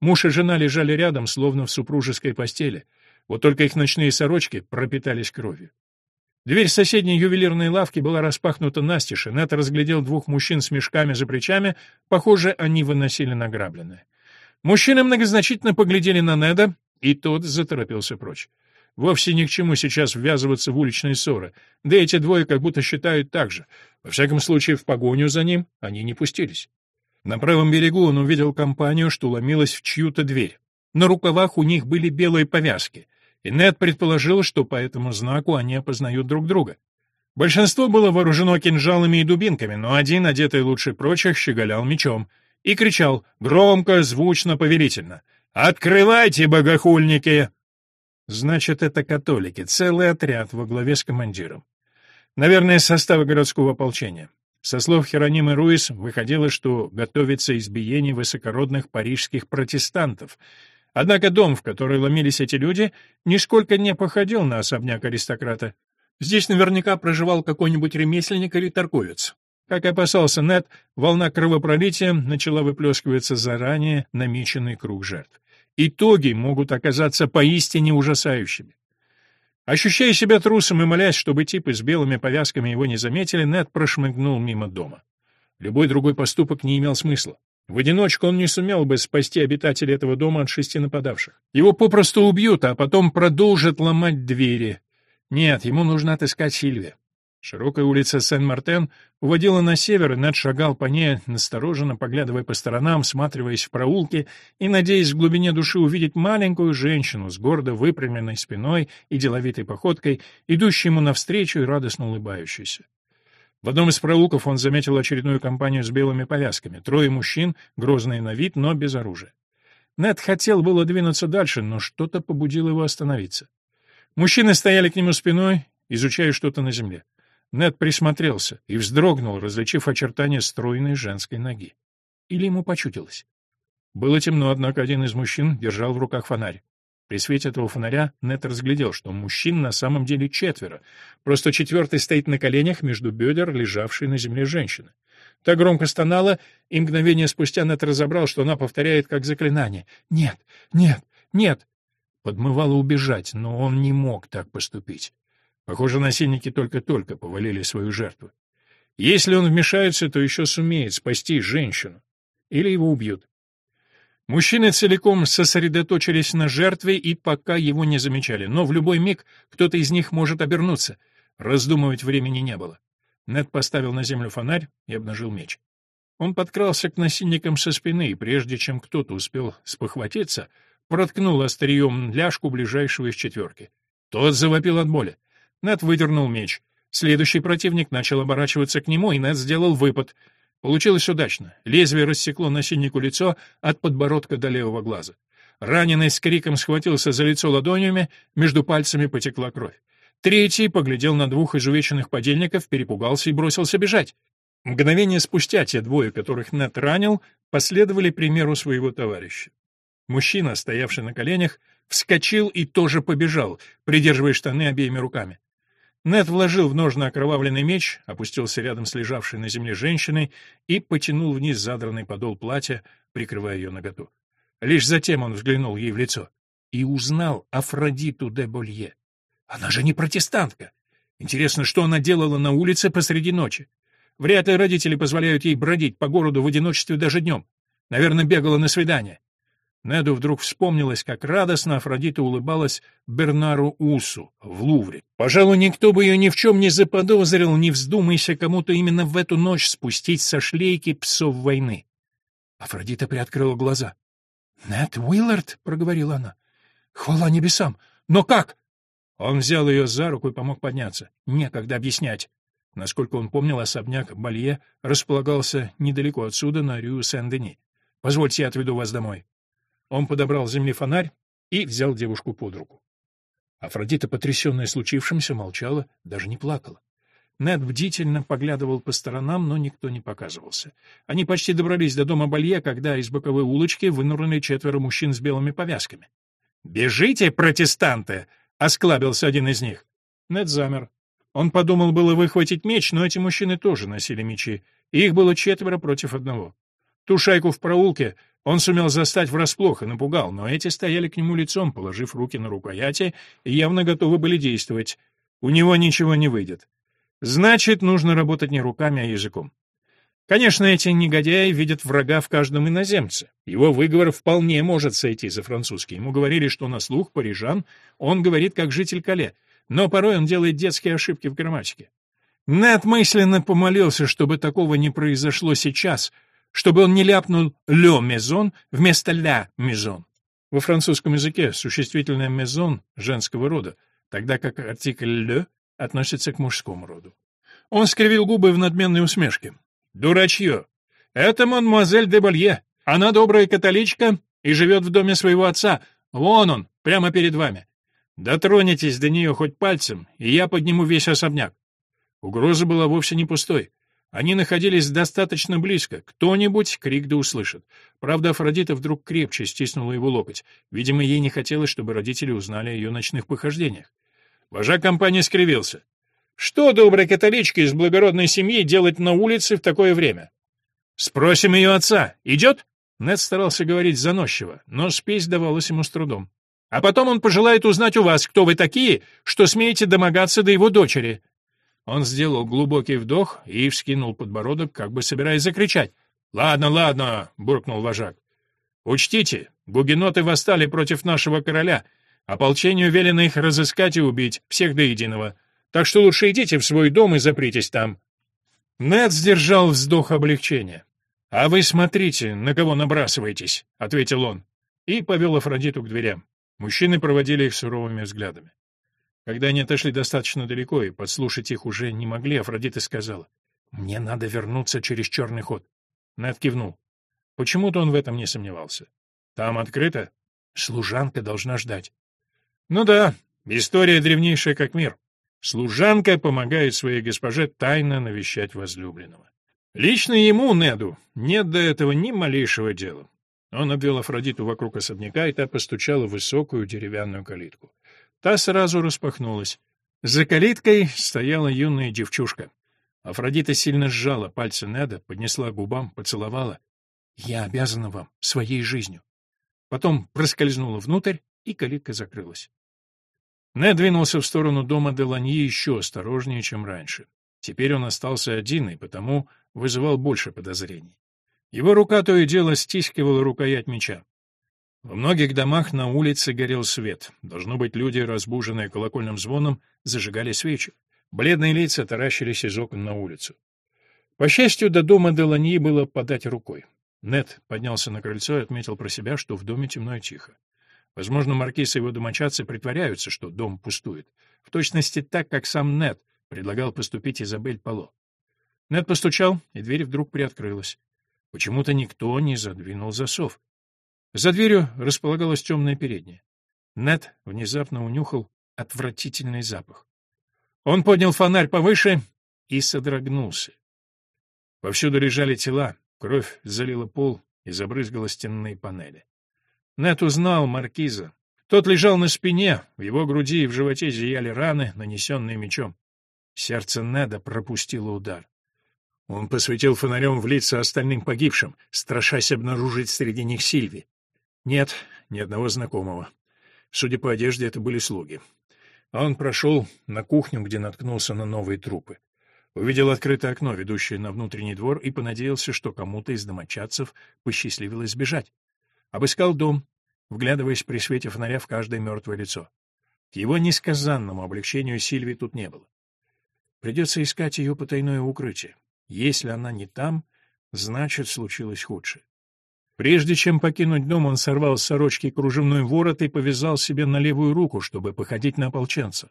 Муж и жена лежали рядом, словно в супружеской постели. Вот только их ночные сорочки пропитались кровью. Дверь соседней ювелирной лавки была распахнута настежь, и Нет разглядел двух мужчин с мешками за плечами, похоже, они выносили награбленное. Мужчины многозначительно поглядели на Неда, и тот заторопился прочь. Вовсе ни к чему сейчас ввязываться в уличные ссоры, да эти двое как будто считают так же. Во всяком случае, в погоню за ним они не пустились. На правом берегу он увидел компанию, что ломилась в чью-то дверь. На рукавах у них были белые повязки — и предположил, что по этому знаку они опознают друг друга. Большинство было вооружено кинжалами и дубинками, но один, одетый лучше прочих, щеголял мечом и кричал громко, звучно, повелительно «Открывайте, богохульники!» Значит, это католики, целый отряд во главе с командиром. Наверное, составы городского ополчения. Со слов Херонима Руис выходило, что готовится избиение высокородных парижских протестантов, Однако дом, в который ломились эти люди, нисколько не походил на особняк аристократа. Здесь наверняка проживал какой-нибудь ремесленник или торговец. Как опасался Нед, волна кровопролития начала выплескиваться заранее намеченный круг жертв. Итоги могут оказаться поистине ужасающими. Ощущая себя трусом и молясь, чтобы типы с белыми повязками его не заметили, Нед прошмыгнул мимо дома. Любой другой поступок не имел смысла. В одиночку он не сумел бы спасти обитателей этого дома от шести нападавших. Его попросту убьют, а потом продолжат ломать двери. Нет, ему нужно отыскать Сильвия. Широкая улица Сен-Мартен уводила на север, и Нед шагал по ней, настороженно поглядывая по сторонам, всматриваясь в проулки и надеясь в глубине души увидеть маленькую женщину с гордо выпрямленной спиной и деловитой походкой, идущую ему навстречу и радостно улыбающейся. В одном из проулков он заметил очередную компанию с белыми повязками. Трое мужчин, грозные на вид, но без оружия. Нед хотел было двинуться дальше, но что-то побудило его остановиться. Мужчины стояли к нему спиной, изучая что-то на земле. Нед присмотрелся и вздрогнул, различив очертания стройной женской ноги. Или ему почудилось? Было темно, однако один из мужчин держал в руках фонарь. При свете этого фонаря Нет разглядел, что мужчин на самом деле четверо. Просто четвертый стоит на коленях между бедер, лежавшей на земле женщины. Так громко стонала, и мгновение спустя Нет разобрал, что она повторяет как заклинание. «Нет! Нет! Нет!» Подмывало убежать, но он не мог так поступить. Похоже, насильники только-только повалили свою жертву. Если он вмешается, то еще сумеет спасти женщину. Или его убьют. Мужчины целиком сосредоточились на жертве и пока его не замечали, но в любой миг кто-то из них может обернуться. Раздумывать времени не было. Нед поставил на землю фонарь и обнажил меч. Он подкрался к насильникам со спины, и прежде чем кто-то успел спохватиться, проткнул острием ляжку ближайшего из четверки. Тот завопил от боли. Нед выдернул меч. Следующий противник начал оборачиваться к нему, и Нед сделал выпад. Получилось удачно. Лезвие рассекло насильнику лицо от подбородка до левого глаза. Раненый с криком схватился за лицо ладонями, между пальцами потекла кровь. Третий поглядел на двух изувеченных подельников, перепугался и бросился бежать. Мгновение спустя те двое, которых Нед ранил, последовали примеру своего товарища. Мужчина, стоявший на коленях, вскочил и тоже побежал, придерживая штаны обеими руками. Нед вложил в ножны окровавленный меч, опустился рядом с лежавшей на земле женщиной и потянул вниз задранный подол платья, прикрывая ее наготу. Лишь затем он взглянул ей в лицо и узнал Афродиту де Болье. Она же не протестантка. Интересно, что она делала на улице посреди ночи? Вряд ли родители позволяют ей бродить по городу в одиночестве даже днем. Наверное, бегала на свидание. Неду вдруг вспомнилось, как радостно Афродита улыбалась Бернару Усу в Лувре. Пожалуй, никто бы ее ни в чем не заподозрил, не вздумайся кому-то именно в эту ночь спустить со шлейки псов войны. Афродита приоткрыла глаза. «Нед Уиллард?» — проговорила она. «Хвала небесам! Но как?» Он взял ее за руку и помог подняться. Некогда объяснять. Насколько он помнил, особняк Балье располагался недалеко отсюда, на Рю Сен-Дени. «Позвольте, я отведу вас домой». Он подобрал с земли фонарь и взял девушку под руку. Афродита, потрясенная случившимся, молчала, даже не плакала. Нед бдительно поглядывал по сторонам, но никто не показывался. Они почти добрались до дома Балье, когда из боковой улочки вынурнули четверо мужчин с белыми повязками. «Бежите, протестанты!» — осклабился один из них. Нед замер. Он подумал было выхватить меч, но эти мужчины тоже носили мечи, и их было четверо против одного. Ту шайку в проулке он сумел застать врасплох и напугал, но эти стояли к нему лицом, положив руки на рукояти, и явно готовы были действовать. У него ничего не выйдет. Значит, нужно работать не руками, а языком. Конечно, эти негодяи видят врага в каждом иноземце. Его выговор вполне может сойти за французский. Ему говорили, что на слух парижан он говорит как житель Кале — но порой он делает детские ошибки в грамматике. Нед мысленно помолился, чтобы такого не произошло сейчас, чтобы он не ляпнул «ле мезон» вместо «ля мезон». Во французском языке существительное «мезон» женского рода, тогда как артикль «ле» относится к мужскому роду. Он скривил губы в надменной усмешке. «Дурачье! Это мадемуазель де Болье. Она добрая католичка и живет в доме своего отца. Вон он, прямо перед вами. Дотронетесь до нее хоть пальцем, и я подниму весь особняк. Угроза была вовсе не пустой. Они находились достаточно близко. Кто-нибудь крик да услышит. Правда, Афродита вдруг крепче стиснула его локоть. Видимо, ей не хотелось, чтобы родители узнали о ее ночных похождениях. Вожак компании скривился. «Что доброй католичке из благородной семьи делать на улице в такое время?» «Спросим ее отца. Идет?» Нед старался говорить заносчиво, но спесь давалась ему с трудом. А потом он пожелает узнать у вас, кто вы такие, что смеете домогаться до его дочери». Он сделал глубокий вдох и вскинул подбородок, как бы собираясь закричать. «Ладно, ладно», — буркнул вожак. «Учтите, гугеноты восстали против нашего короля. Ополчению велено их разыскать и убить, всех до единого. Так что лучше идите в свой дом и запритесь там». Нед сдержал вздох облегчения. «А вы смотрите, на кого набрасываетесь», — ответил он, и повел Афродиту к дверям. Мужчины проводили их суровыми взглядами. Когда они отошли достаточно далеко и подслушать их уже не могли, Афродита сказала, «Мне надо вернуться через черный ход». Нед кивнул. Почему-то он в этом не сомневался. «Там открыто? Служанка должна ждать». «Ну да, история древнейшая как мир. Служанка помогает своей госпоже тайно навещать возлюбленного. Лично ему, Неду, нет до этого ни малейшего дела. Он обвел Афродиту вокруг особняка, и та постучала в высокую деревянную калитку. Та сразу распахнулась. За калиткой стояла юная девчушка. Афродита сильно сжала пальцы Неда, поднесла к губам, поцеловала. «Я обязана вам своей жизнью». Потом проскользнула внутрь и калитка закрылась. Нед двинулся в сторону дома Деланьи еще осторожнее, чем раньше. Теперь он остался один и потому вызывал больше подозрений. Его рука то и дело стискивала рукоять меча. В многих домах на улице горел свет. Должно быть, люди, разбуженные колокольным звоном, зажигали свечи. Бледные лица таращились из окон на улицу. По счастью, до дома Деланьи было подать рукой. Нед поднялся на крыльцо и отметил про себя, что в доме темно и тихо. Возможно, маркиз и его домочадцы притворяются, что дом пустует. В точности так, как сам Нед предлагал поступить Изабель Пало. Нед постучал, и дверь вдруг приоткрылась. Почему-то никто не задвинул засов. За дверью располагалась темная передняя. Нед внезапно унюхал отвратительный запах. Он поднял фонарь повыше и содрогнулся. Повсюду лежали тела, кровь залила пол и забрызгала стенные панели. Нет узнал маркиза. Тот лежал на спине, в его груди и в животе зияли раны, нанесенные мечом. Сердце Неда пропустило удар. Он посветил фонарем в лица остальным погибшим, страшась обнаружить среди них Сильви. Нет, ни одного знакомого. Судя по одежде, это были слуги. Он прошел на кухню, где наткнулся на новые трупы. Увидел открытое окно, ведущее на внутренний двор, и понадеялся, что кому-то из домочадцев посчастливилось сбежать. Обыскал дом, вглядываясь при свете фонаря в каждое мертвое лицо. К его несказанному облегчению Сильви тут не было. Придется искать ее потайное укрытие. Если она не там, значит, случилось худшее. Прежде чем покинуть дом, он сорвал с сорочки кружевной ворот и повязал себе на левую руку, чтобы походить на ополченца.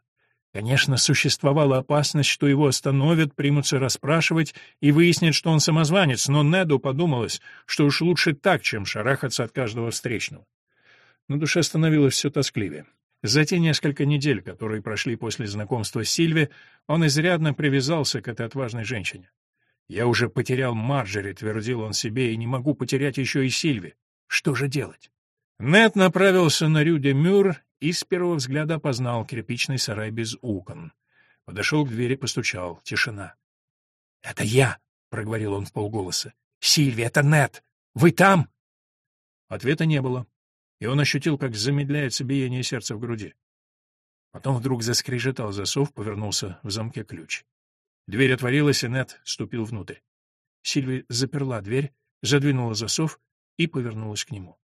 Конечно, существовала опасность, что его остановят, примутся расспрашивать и выяснят, что он самозванец, но Неду подумалось, что уж лучше так, чем шарахаться от каждого встречного. На душе становилось все тоскливее. За те несколько недель, которые прошли после знакомства с Сильви, он изрядно привязался к этой отважной женщине. «Я уже потерял Марджери», — твердил он себе, — «и не могу потерять еще и Сильви. Что же делать?» Нед направился на Рю-де-Мюр и с первого взгляда опознал кирпичный сарай без окон. Подошел к двери, постучал. Тишина. «Это я!» — проговорил он в полголоса. «Сильви, это Нет! Вы там?» Ответа не было, и он ощутил, как замедляется биение сердца в груди. Потом вдруг заскрежетал засов, повернулся в замке ключ. Дверь отворилась, и Нет ступил внутрь. Сильви заперла дверь, задвинула засов и повернулась к нему.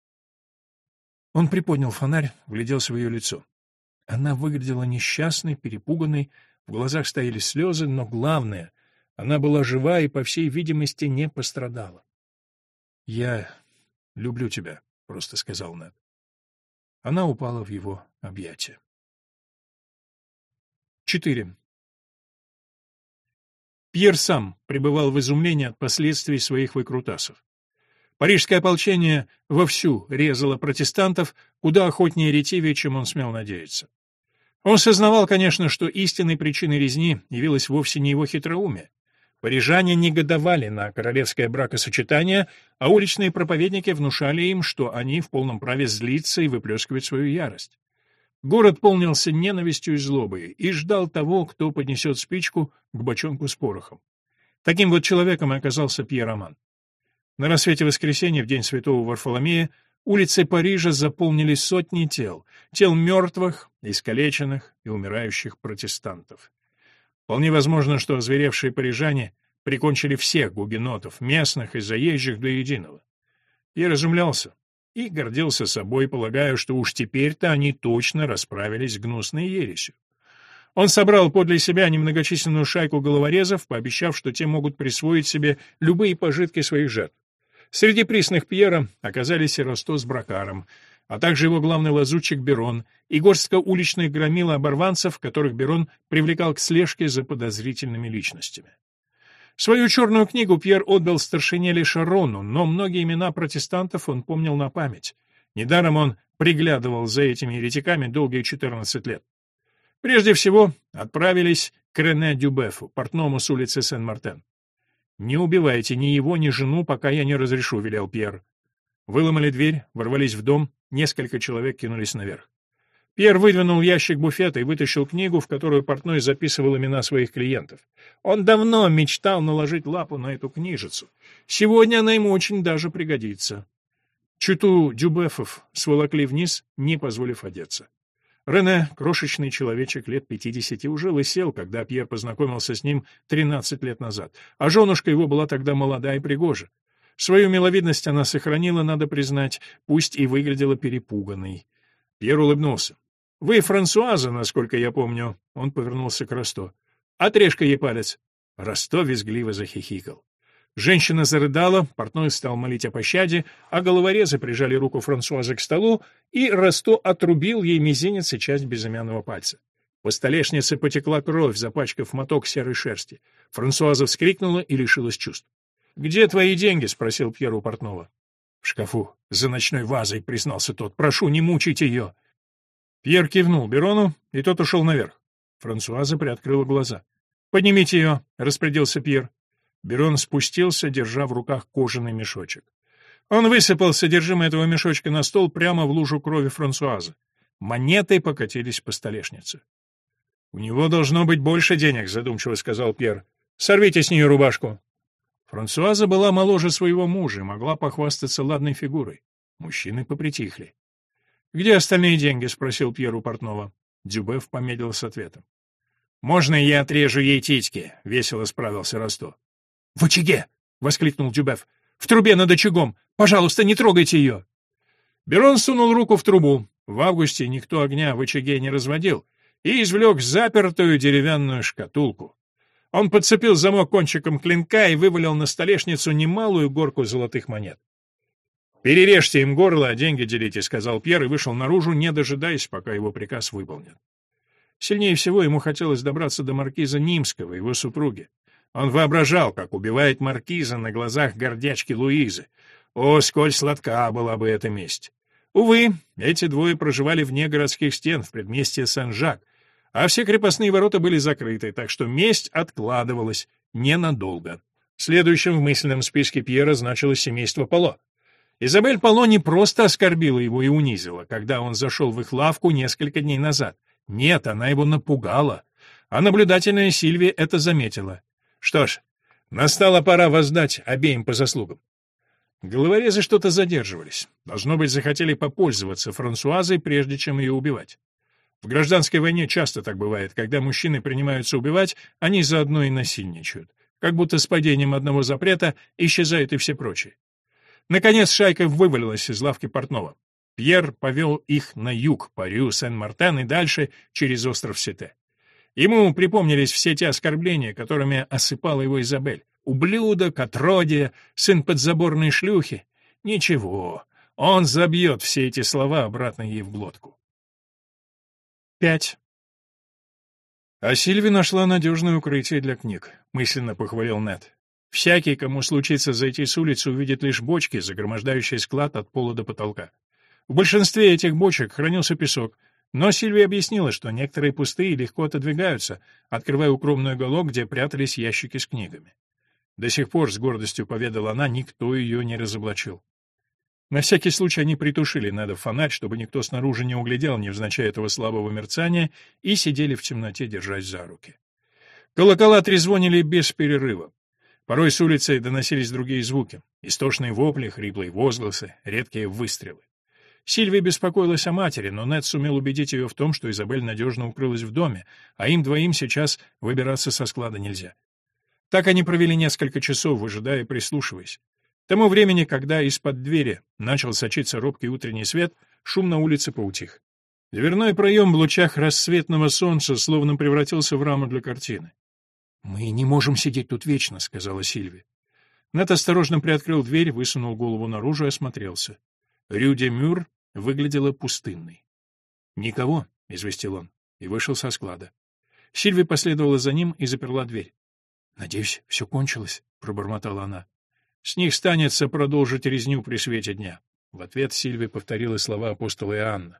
Он приподнял фонарь, вгляделся в ее лицо. Она выглядела несчастной, перепуганной, в глазах стояли слезы, но главное — она была жива и, по всей видимости, не пострадала. — Я люблю тебя, — просто сказал Нед. Она упала в его объятия. Четыре. Пьер сам пребывал в изумлении от последствий своих выкрутасов. Парижское ополчение вовсю резало протестантов куда охотнее ретивее, чем он смел надеяться. Он сознавал, конечно, что истинной причиной резни явилась вовсе не его хитроумие. Парижане негодовали на королевское бракосочетание, а уличные проповедники внушали им, что они в полном праве злиться и выплескивать свою ярость. Город полнился ненавистью и злобой и ждал того, кто поднесет спичку к бочонку с порохом. Таким вот человеком и оказался Пьер Роман. На рассвете воскресенья, в день святого Варфоломея, улицы Парижа заполнились сотни тел, тел мертвых, искалеченных и умирающих протестантов. Вполне возможно, что озверевшие парижане прикончили всех гугенотов, местных и заезжих до единого. Я разумлялся и гордился собой, полагая, что уж теперь-то они точно расправились с гнусной ересью. Он собрал подле себя немногочисленную шайку головорезов, пообещав, что те могут присвоить себе любые пожитки своих жертв. Среди присных Пьера оказались и Росто с Бракаром, а также его главный лазутчик Берон и горстка уличных громила оборванцев, которых Берон привлекал к слежке за подозрительными личностями. Свою черную книгу Пьер отдал старшине Лешарону, но многие имена протестантов он помнил на память. Недаром он приглядывал за этими еретиками долгие 14 лет. Прежде всего отправились к Рене Дюбефу, портному с улицы Сен-Мартен. «Не убивайте ни его, ни жену, пока я не разрешу», — велел Пьер. Выломали дверь, ворвались в дом, несколько человек кинулись наверх. Пьер выдвинул ящик буфета и вытащил книгу, в которую портной записывал имена своих клиентов. Он давно мечтал наложить лапу на эту книжицу. Сегодня она ему очень даже пригодится. Чуту дюбефов сволокли вниз, не позволив одеться. Рене, крошечный человечек лет пятидесяти, уже лысел, когда Пьер познакомился с ним тринадцать лет назад, а женушка его была тогда молода и пригожа. Свою миловидность она сохранила, надо признать, пусть и выглядела перепуганной. Пьер улыбнулся. «Вы Франсуаза, насколько я помню». Он повернулся к Росто. «Отрежь-ка ей палец». Росто визгливо захихикал. Женщина зарыдала, портной стал молить о пощаде, а головорезы прижали руку Франсуазы к столу, и Росто отрубил ей мизинец и часть безымянного пальца. По столешнице потекла кровь, запачкав моток серой шерсти. Франсуаза вскрикнула и лишилась чувств. «Где твои деньги?» — спросил Пьер у портного. «В шкафу, за ночной вазой», — признался тот. «Прошу, не мучайте ее». Пьер кивнул Берону, и тот ушел наверх. Франсуаза приоткрыла глаза. «Поднимите ее», — распорядился Пьер. Берон спустился, держа в руках кожаный мешочек. Он высыпал содержимое этого мешочка на стол прямо в лужу крови Франсуазы. Монеты покатились по столешнице. «У него должно быть больше денег», — задумчиво сказал Пьер. «Сорвите с нее рубашку». Франсуаза была моложе своего мужа и могла похвастаться ладной фигурой. Мужчины попритихли. «Где остальные деньги?» — спросил Пьер у портного. Помедлил с ответом. «Можно я отрежу ей титьки?» — весело справился Росто. «В очаге!» — воскликнул Дюбеф. «В трубе над очагом! Пожалуйста, не трогайте ее!» Берон сунул руку в трубу. В августе никто огня в очаге не разводил и извлек запертую деревянную шкатулку. Он подцепил замок кончиком клинка и вывалил на столешницу немалую горку золотых монет. «Перережьте им горло, а деньги делите», — сказал Пьер и вышел наружу, не дожидаясь, пока его приказ выполнен. Сильнее всего ему хотелось добраться до маркиза Нимского, его супруги. Он воображал, как убивает маркиза на глазах гордячки Луизы. О, сколь сладка была бы эта месть! Увы, эти двое проживали вне городских стен, в предместье Сен-Жак, а все крепостные ворота были закрыты, так что месть откладывалась ненадолго. Следующим в мысленном списке Пьера значилось семейство Поло. Изабель Поло не просто оскорбила его и унизила, когда он зашел в их лавку несколько дней назад. Нет, она его напугала. А наблюдательная Сильвия это заметила. Что ж, настала пора воздать обеим по заслугам. Головорезы что-то задерживались. Должно быть, захотели попользоваться Франсуазой, прежде чем ее убивать. В гражданской войне часто так бывает. Когда мужчины принимаются убивать, они заодно и насильничают. Как будто с падением одного запрета исчезают и все прочие. Наконец шайка вывалилась из лавки портного. Пьер повел их на юг, по Рю Сен-Мартен и дальше через остров Сете. Ему припомнились все те оскорбления, которыми осыпала его Изабель. Ублюдок, отродье, сын подзаборной шлюхи. Ничего, он забьет все эти слова обратно ей в глотку. Пять. А Сильви нашла надежное укрытие для книг, мысленно похвалил Нед. Всякий, кому случится зайти с улицы, увидит лишь бочки, загромождающие склад от пола до потолка. В большинстве этих бочек хранился песок, но Сильвия объяснила, что некоторые пустые легко отодвигаются, открывая укромный уголок, где прятались ящики с книгами. До сих пор, с гордостью поведала она, никто ее не разоблачил. На всякий случай они притушили надо фонарь, чтобы никто снаружи не углядел, невзначай этого слабого мерцания, и сидели в темноте, держась за руки. Колокола трезвонили без перерыва. Порой с улицы доносились другие звуки — истошные вопли, хриплые возгласы, редкие выстрелы. Сильвия беспокоилась о матери, но Нед сумел убедить ее в том, что Изабель надежно укрылась в доме, а им двоим сейчас выбираться со склада нельзя. Так они провели несколько часов, выжидая и прислушиваясь. К тому времени, когда из-под двери начал сочиться робкий утренний свет, шум на улице поутих. Дверной проем в лучах рассветного солнца словно превратился в раму для картины. «Мы не можем сидеть тут вечно», — сказала Сильви. Нед осторожно приоткрыл дверь, высунул голову наружу и осмотрелся. Рюде Мюр выглядела пустынной. «Никого», — известил он, и вышел со склада. Сильви последовала за ним и заперла дверь. «Надеюсь, все кончилось», — пробормотала она. «С них станется продолжить резню при свете дня». В ответ Сильви повторила слова апостола Иоанна.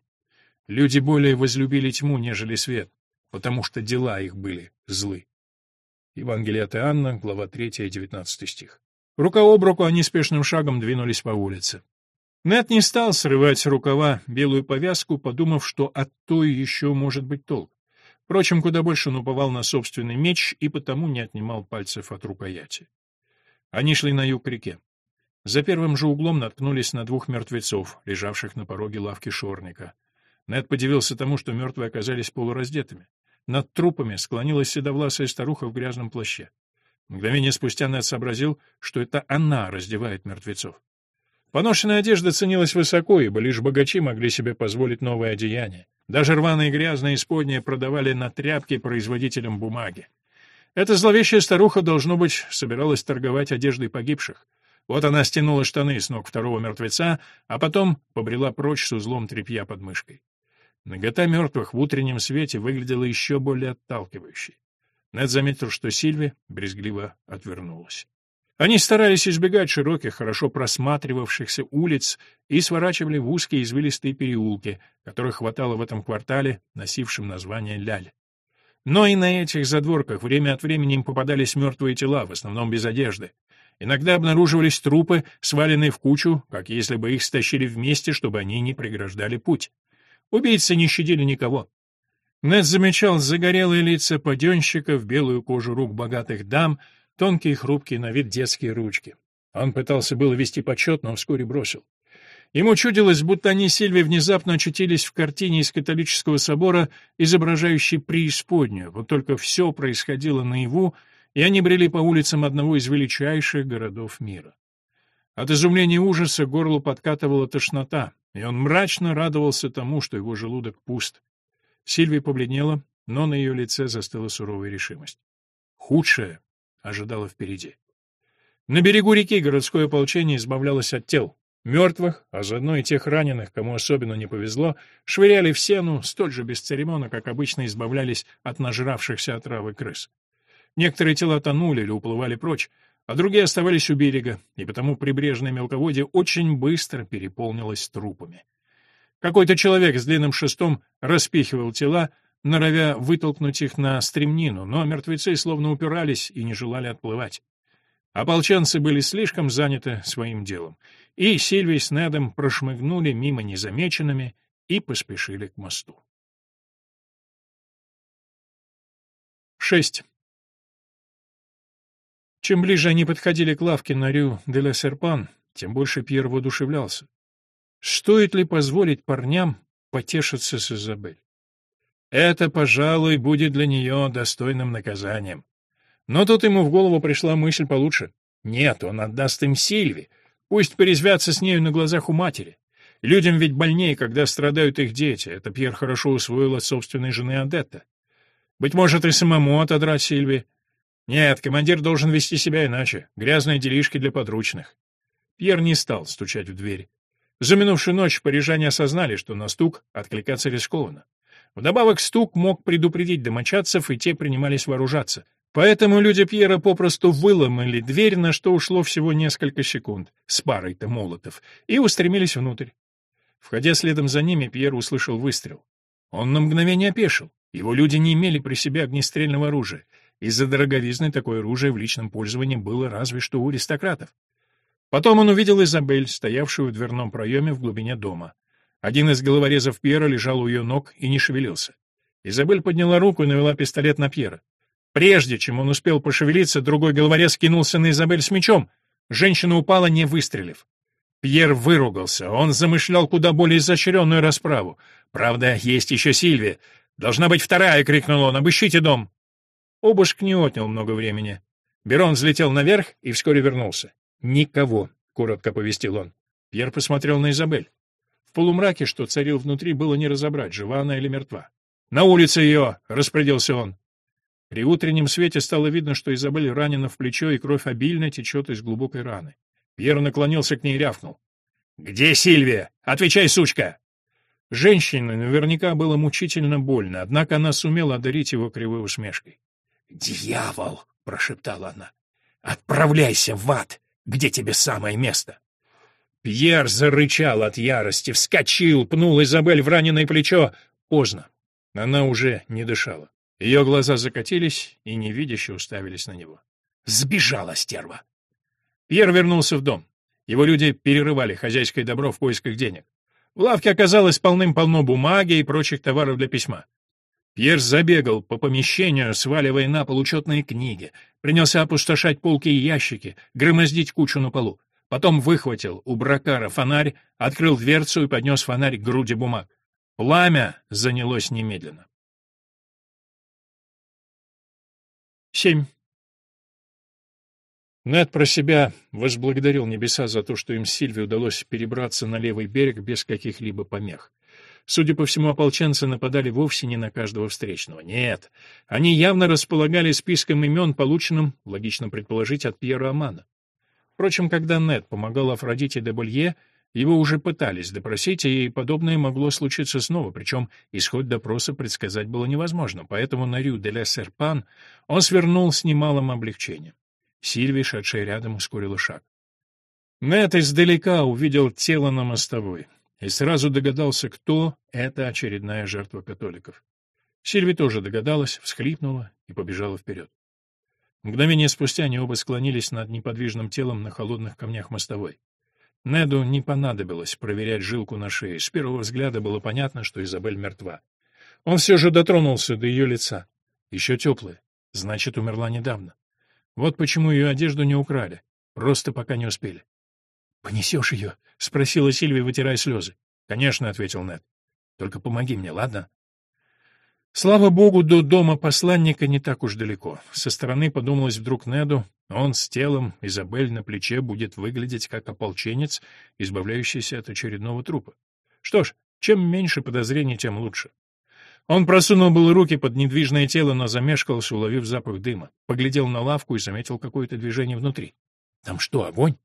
«Люди более возлюбили тьму, нежели свет, потому что дела их были злы». Евангелие от Иоанна, глава 3, 19 стих. Рука об руку они спешным шагом двинулись по улице. Нэт не стал срывать рукава белую повязку, подумав, что от той еще может быть толк. Впрочем, куда больше он уповал на собственный меч и потому не отнимал пальцев от рукояти. Они шли на юг к реке. За первым же углом наткнулись на двух мертвецов, лежавших на пороге лавки шорника. Нед подивился тому, что мертвые оказались полураздетыми. Над трупами склонилась седовласая старуха в грязном плаще. Мгновение спустя Нед сообразил, что это она раздевает мертвецов. Поношенная одежда ценилась высоко, ибо лишь богачи могли себе позволить новое одеяние. Даже рваные грязные исподние продавали на тряпки производителям бумаги. Эта зловещая старуха, должно быть, собиралась торговать одеждой погибших. Вот она стянула штаны с ног второго мертвеца, а потом побрела прочь с узлом тряпья под мышкой. Нагота мертвых в утреннем свете выглядела еще более отталкивающей. Нед заметил, что Сильви брезгливо отвернулась. Они старались избегать широких, хорошо просматривавшихся улиц и сворачивали в узкие извилистые переулки, которых хватало в этом квартале, носившем название Ляль. Но и на этих задворках время от времени им попадались мертвые тела, в основном без одежды. Иногда обнаруживались трупы, сваленные в кучу, как если бы их стащили вместе, чтобы они не преграждали путь. Убийцы не щадили никого. Нед замечал загорелые лица паденщиков, белую кожу рук богатых дам, тонкие хрупкие на вид детские ручки. Он пытался было вести почет, но вскоре бросил. Ему чудилось, будто они Сильви внезапно очутились в картине из католического собора, изображающей преисподнюю, вот только все происходило наяву, и они брели по улицам одного из величайших городов мира. От изумления и ужаса горлу подкатывала тошнота, и он мрачно радовался тому, что его желудок пуст. Сильвия побледнела, но на ее лице застыла суровая решимость. Худшее ожидало впереди. На берегу реки городское ополчение избавлялось от тел. Мертвых, а заодно и тех раненых, кому особенно не повезло, швыряли в сену столь же бесцеремонно, как обычно избавлялись от нажравшихся отравы крыс. Некоторые тела тонули или уплывали прочь, а другие оставались у берега, и потому прибрежное мелководье очень быстро переполнилось трупами. Какой-то человек с длинным шестом распихивал тела, норовя вытолкнуть их на стремнину, но мертвецы словно упирались и не желали отплывать. Ополченцы были слишком заняты своим делом, и Сильвий с Недом прошмыгнули мимо незамеченными и поспешили к мосту. 6. Чем ближе они подходили к лавке на Рю де ла Серпан, тем больше Пьер воодушевлялся. Стоит ли позволить парням потешиться с Изабель? Это, пожалуй, будет для нее достойным наказанием. Но тут ему в голову пришла мысль получше. Нет, он отдаст им Сильви. Пусть порезвятся с нею на глазах у матери. Людям ведь больнее, когда страдают их дети. Это Пьер хорошо усвоил от собственной жены Адетта. Быть может, и самому отодрать Сильви. Нет, командир должен вести себя иначе. Грязные делишки для подручных. Пьер не стал стучать в дверь. За минувшую ночь парижане осознали, что на стук откликаться рискованно. Вдобавок стук мог предупредить домочадцев, и те принимались вооружаться. Поэтому люди Пьера попросту выломали дверь, на что ушло всего несколько секунд, с парой-то молотов, и устремились внутрь. Входя следом за ними, Пьер услышал выстрел. Он на мгновение опешил. Его люди не имели при себе огнестрельного оружия. Из-за дороговизны такое оружие в личном пользовании было разве что у аристократов. Потом он увидел Изабель, стоявшую в дверном проеме в глубине дома. Один из головорезов Пьера лежал у ее ног и не шевелился. Изабель подняла руку и навела пистолет на Пьера. Прежде чем он успел пошевелиться, другой головорез кинулся на Изабель с мечом. Женщина упала, не выстрелив. Пьер выругался. Он замышлял куда более изощренную расправу. «Правда, есть еще Сильвия. Должна быть вторая!» — крикнул он. «Обыщите дом!» Обыск не отнял много времени. Берон взлетел наверх и вскоре вернулся. «Никого», — коротко повестил он. Пьер посмотрел на Изабель. В полумраке, что царил внутри, было не разобрать, жива она или мертва. «На улице ее!» — распорядился он. При утреннем свете стало видно, что Изабель ранена в плечо, и кровь обильно течет из глубокой раны. Пьер наклонился к ней и рявкнул. «Где Сильвия? Отвечай, сучка!» Женщине наверняка было мучительно больно, однако она сумела одарить его кривой усмешкой. «Дьявол!» — прошептала она. «Отправляйся в ад, где тебе самое место!» Пьер зарычал от ярости, вскочил, пнул Изабель в раненое плечо. Поздно. Она уже не дышала. Ее глаза закатились и невидяще уставились на него. «Сбежала стерва!» Пьер вернулся в дом. Его люди перерывали хозяйское добро в поисках денег. В лавке оказалось полным-полно бумаги и прочих товаров для письма. Пьер забегал по помещению, сваливая на пол учетные книги, принялся опустошать полки и ящики, громоздить кучу на полу. потом выхватил у Бракара фонарь, открыл дверцу и поднес фонарь к груди бумаг. Пламя занялось немедленно. 7. Нед про себя возблагодарил небеса за то, что им с Сильви удалось перебраться на левый берег без каких-либо помех. Судя по всему, ополченцы нападали вовсе не на каждого встречного. Нет, они явно располагали списком имен, полученным, логично предположить, от Пьера Амана. Впрочем, когда Нед помогал Афродите де Болье, его уже пытались допросить, и подобное могло случиться снова, причем исход допроса предсказать было невозможно, поэтому на Рю де ля Серпан он свернул с немалым облегчением. Сильви, шедшая рядом, ускорила шаг. Нед издалека увидел тело на мостовой и сразу догадался, кто — это очередная жертва католиков. Сильви тоже догадалась, всхлипнула и побежала вперед. Мгновение спустя они оба склонились над неподвижным телом на холодных камнях мостовой. Неду не понадобилось проверять жилку на шее. С первого взгляда было понятно, что Изабель мертва. Он все же дотронулся до ее лица. Еще теплое. Значит, умерла недавно. Вот почему ее одежду не украли. Просто пока не успели. «Понесешь ее?» — спросила Сильвия, вытирая слезы. «Конечно», — ответил Нед. «Только помоги мне, ладно?» Слава богу, до дома посланника не так уж далеко. Со стороны подумалось вдруг Неду, он с телом Изабель на плече будет выглядеть как ополченец, избавляющийся от очередного трупа. Что ж, чем меньше подозрений, тем лучше. Он просунул было руки под недвижное тело, но замешкался, уловив запах дыма. Поглядел на лавку и заметил какое-то движение внутри. «Там что, огонь?»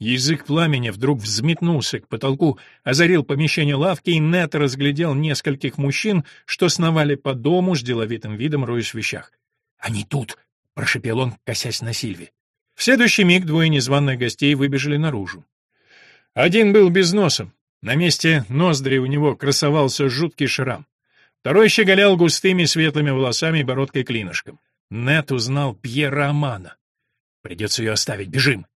Язык пламени вдруг взметнулся к потолку, озарил помещение лавки, и Нет разглядел нескольких мужчин, что сновали по дому с деловитым видом, роясь в вещах. «Они тут!» — прошепел он, косясь на Сильви. В следующий миг двое незваных гостей выбежали наружу. Один был без носа. На месте ноздри у него красовался жуткий шрам. Второй щеголял густыми светлыми волосами и бородкой клинышком. Нет узнал Пьера Амана. «Придется ее оставить, бежим!»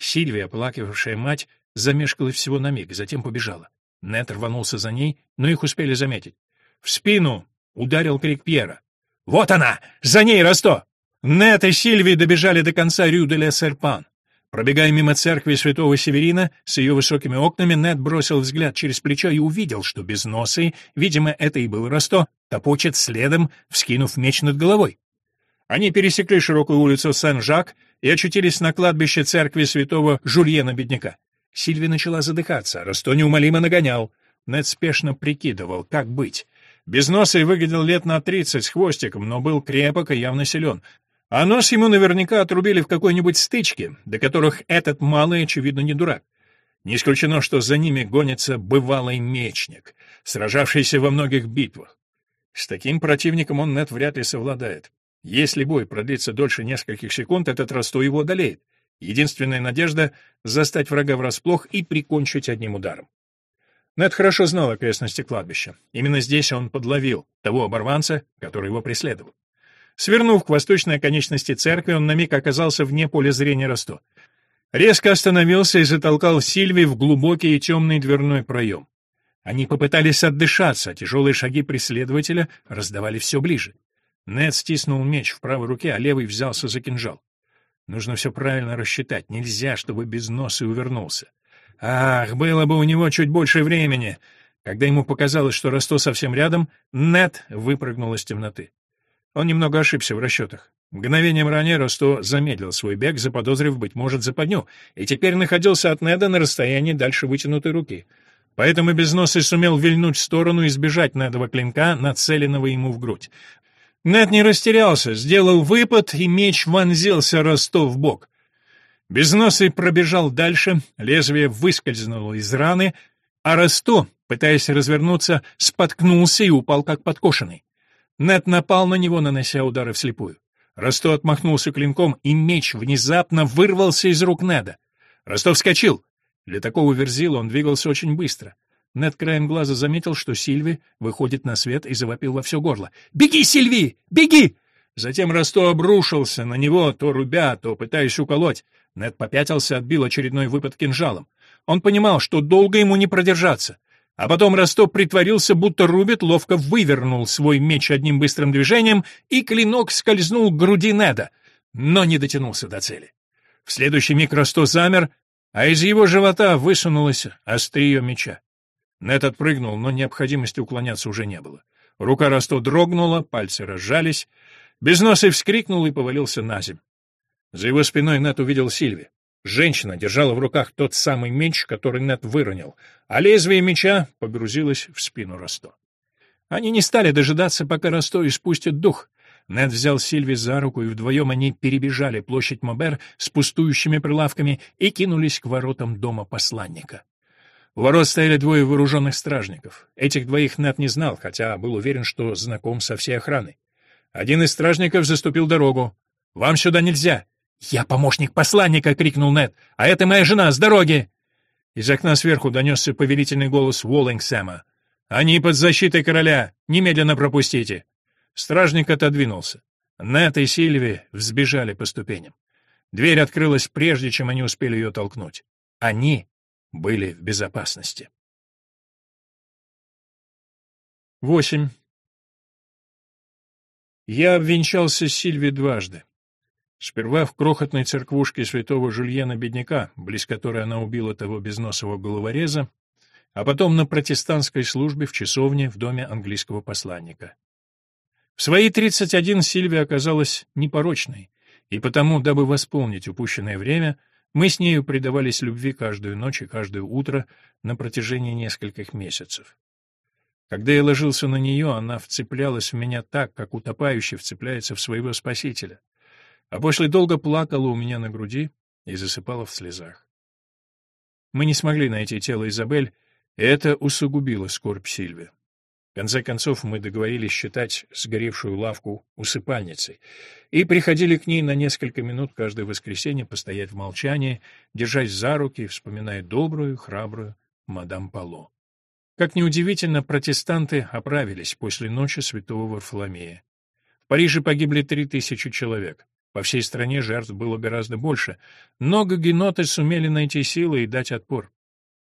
Сильвия, оплакивавшая мать, замешкалась всего на миг, затем побежала. Нет рванулся за ней, но их успели заметить. В спину ударил крик Пьера. «Вот она! За ней, Росто!» Нет и Сильвия добежали до конца Рю де Серпан. Пробегая мимо церкви святого Северина с ее высокими окнами, Нед бросил взгляд через плечо и увидел, что без носа, видимо, это и был Росто, топочет следом, вскинув меч над головой. Они пересекли широкую улицу Сен-Жак и очутились на кладбище церкви святого Жульена-бедняка. Сильви начала задыхаться, Росто неумолимо нагонял. Нед спешно прикидывал, как быть. Безносый выглядел лет на тридцать с хвостиком, но был крепок и явно силен. А нос ему наверняка отрубили в какой-нибудь стычке, до которых этот малый, очевидно, не дурак. Не исключено, что за ними гонится бывалый мечник, сражавшийся во многих битвах. С таким противником он нет вряд ли совладает. Если бой продлится дольше нескольких секунд, этот Росту его одолеет. Единственная надежда — застать врага врасплох и прикончить одним ударом. Нед хорошо знал окрестности кладбища. Именно здесь он подловил того оборванца, который его преследовал. Свернув к восточной оконечности церкви, он на миг оказался вне поля зрения Росто. Резко остановился и затолкал Сильви в глубокий и темный дверной проем. Они попытались отдышаться, а тяжелые шаги преследователя раздавали все ближе. Нед стиснул меч в правой руке, а левый взялся за кинжал. Нужно все правильно рассчитать, нельзя, чтобы без носа увернулся. Ах, было бы у него чуть больше времени! Когда ему показалось, что Росто совсем рядом, Нед выпрыгнул из темноты. Он немного ошибся в расчетах. Мгновением ранее Росто замедлил свой бег, заподозрив, быть может, западню, и теперь находился от Неда на расстоянии дальше вытянутой руки. Поэтому Безносый сумел вильнуть в сторону и избежать Недова клинка, нацеленного ему в грудь. Нед не растерялся, сделал выпад, и меч вонзился Ростов в бок. Безносый пробежал дальше, лезвие выскользнуло из раны, а Росто, пытаясь развернуться, споткнулся и упал как подкошенный. Нед напал на него, нанося удары вслепую. Росто отмахнулся клинком, и меч внезапно вырвался из рук Неда. Ростов вскочил. Для такого верзила он двигался очень быстро. Нед краем глаза заметил, что Сильви выходит на свет и завопил во все горло. «Беги, Сильви! Беги!» Затем Росто обрушился на него, то рубя, то пытаясь уколоть. Нед попятился, отбил очередной выпад кинжалом. Он понимал, что долго ему не продержаться. А потом Росто притворился, будто рубит, ловко вывернул свой меч одним быстрым движением, и клинок скользнул к груди Неда, но не дотянулся до цели. В следующий миг Росто замер, а из его живота высунулось острие меча. Нет отпрыгнул, но необходимости уклоняться уже не было. Рука Росто дрогнула, пальцы разжались. Безносый вскрикнул и повалился на землю. За его спиной Нет увидел Сильви. Женщина держала в руках тот самый меч, который Нет выронил, а лезвие меча погрузилось в спину Росто. Они не стали дожидаться, пока Росто испустит дух. Нед взял Сильви за руку, и вдвоем они перебежали площадь Мобер с пустующими прилавками и кинулись к воротам дома посланника. У ворот стояли двое вооруженных стражников. Этих двоих Нед не знал, хотя был уверен, что знаком со всей охраной. Один из стражников заступил дорогу. «Вам сюда нельзя!» «Я помощник посланника!» — крикнул Нед. «А это моя жена! С дороги!» Из окна сверху донесся повелительный голос Уоллингсэма. «Они под защитой короля! Немедленно пропустите!» Стражник отодвинулся. Нед и Сильви взбежали по ступеням. Дверь открылась прежде, чем они успели ее толкнуть. Они были в безопасности. 8. Я обвенчался с Сильви дважды. Сперва в крохотной церквушке святого Жульена Бедняка, близ которой она убила того безносого головореза, а потом на протестантской службе в часовне в доме английского посланника. В свои 31 Сильвия оказалась непорочной, и потому, дабы восполнить упущенное время, мы с нею предавались любви каждую ночь и каждое утро на протяжении нескольких месяцев. Когда я ложился на нее, она вцеплялась в меня так, как утопающий вцепляется в своего спасителя, а после долго плакала у меня на груди и засыпала в слезах. Мы не смогли найти тело Изабель, и это усугубило скорбь Сильвии. В конце концов, мы договорились считать сгоревшую лавку усыпальницей и приходили к ней на несколько минут каждое воскресенье постоять в молчании, держась за руки и вспоминая добрую, храбрую мадам Пало. Как неудивительно, протестанты оправились после ночи святого Варфоломея. В Париже погибли три тысячи человек. По всей стране жертв было гораздо больше, но гагеноты сумели найти силы и дать отпор.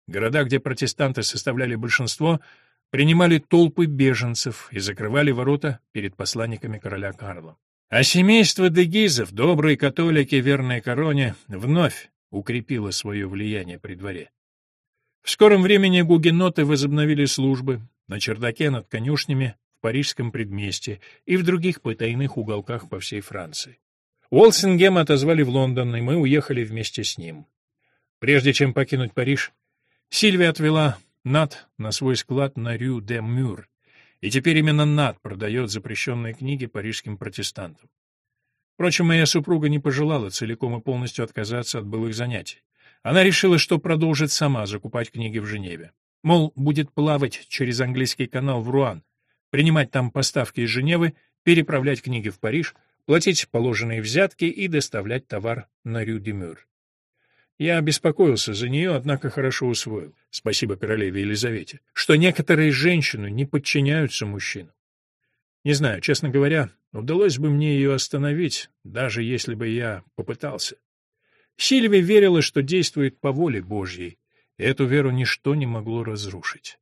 Города, где протестанты составляли большинство, принимали толпы беженцев и закрывали ворота перед посланниками короля Карла. А семейство Дегизов, добрые католики, верные короне, вновь укрепило свое влияние при дворе. В скором времени гугеноты возобновили службы на чердаке над конюшнями в парижском предместье и в других потайных уголках по всей Франции. Уолсингем отозвали в Лондон, и мы уехали вместе с ним. Прежде чем покинуть Париж, Сильвия отвела Над на свой склад на Рю-де-Мюр, и теперь именно Над продает запрещенные книги парижским протестантам. Впрочем, моя супруга не пожелала целиком и полностью отказаться от былых занятий. Она решила, что продолжит сама закупать книги в Женеве. Мол, будет плавать через английский канал в Руан, принимать там поставки из Женевы, переправлять книги в Париж, платить положенные взятки и доставлять товар на Рю-де-Мюр. Я беспокоился за нее, однако хорошо усвоил, спасибо королеве Елизавете, что некоторые женщины не подчиняются мужчинам. Не знаю, честно говоря, удалось бы мне ее остановить, даже если бы я попытался. Сильви верила, что действует по воле Божьей, и эту веру ничто не могло разрушить.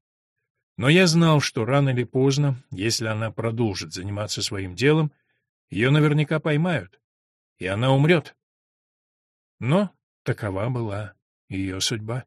Но я знал, что рано или поздно, если она продолжит заниматься своим делом, ее наверняка поймают, и она умрет. Но Такова была ее судьба.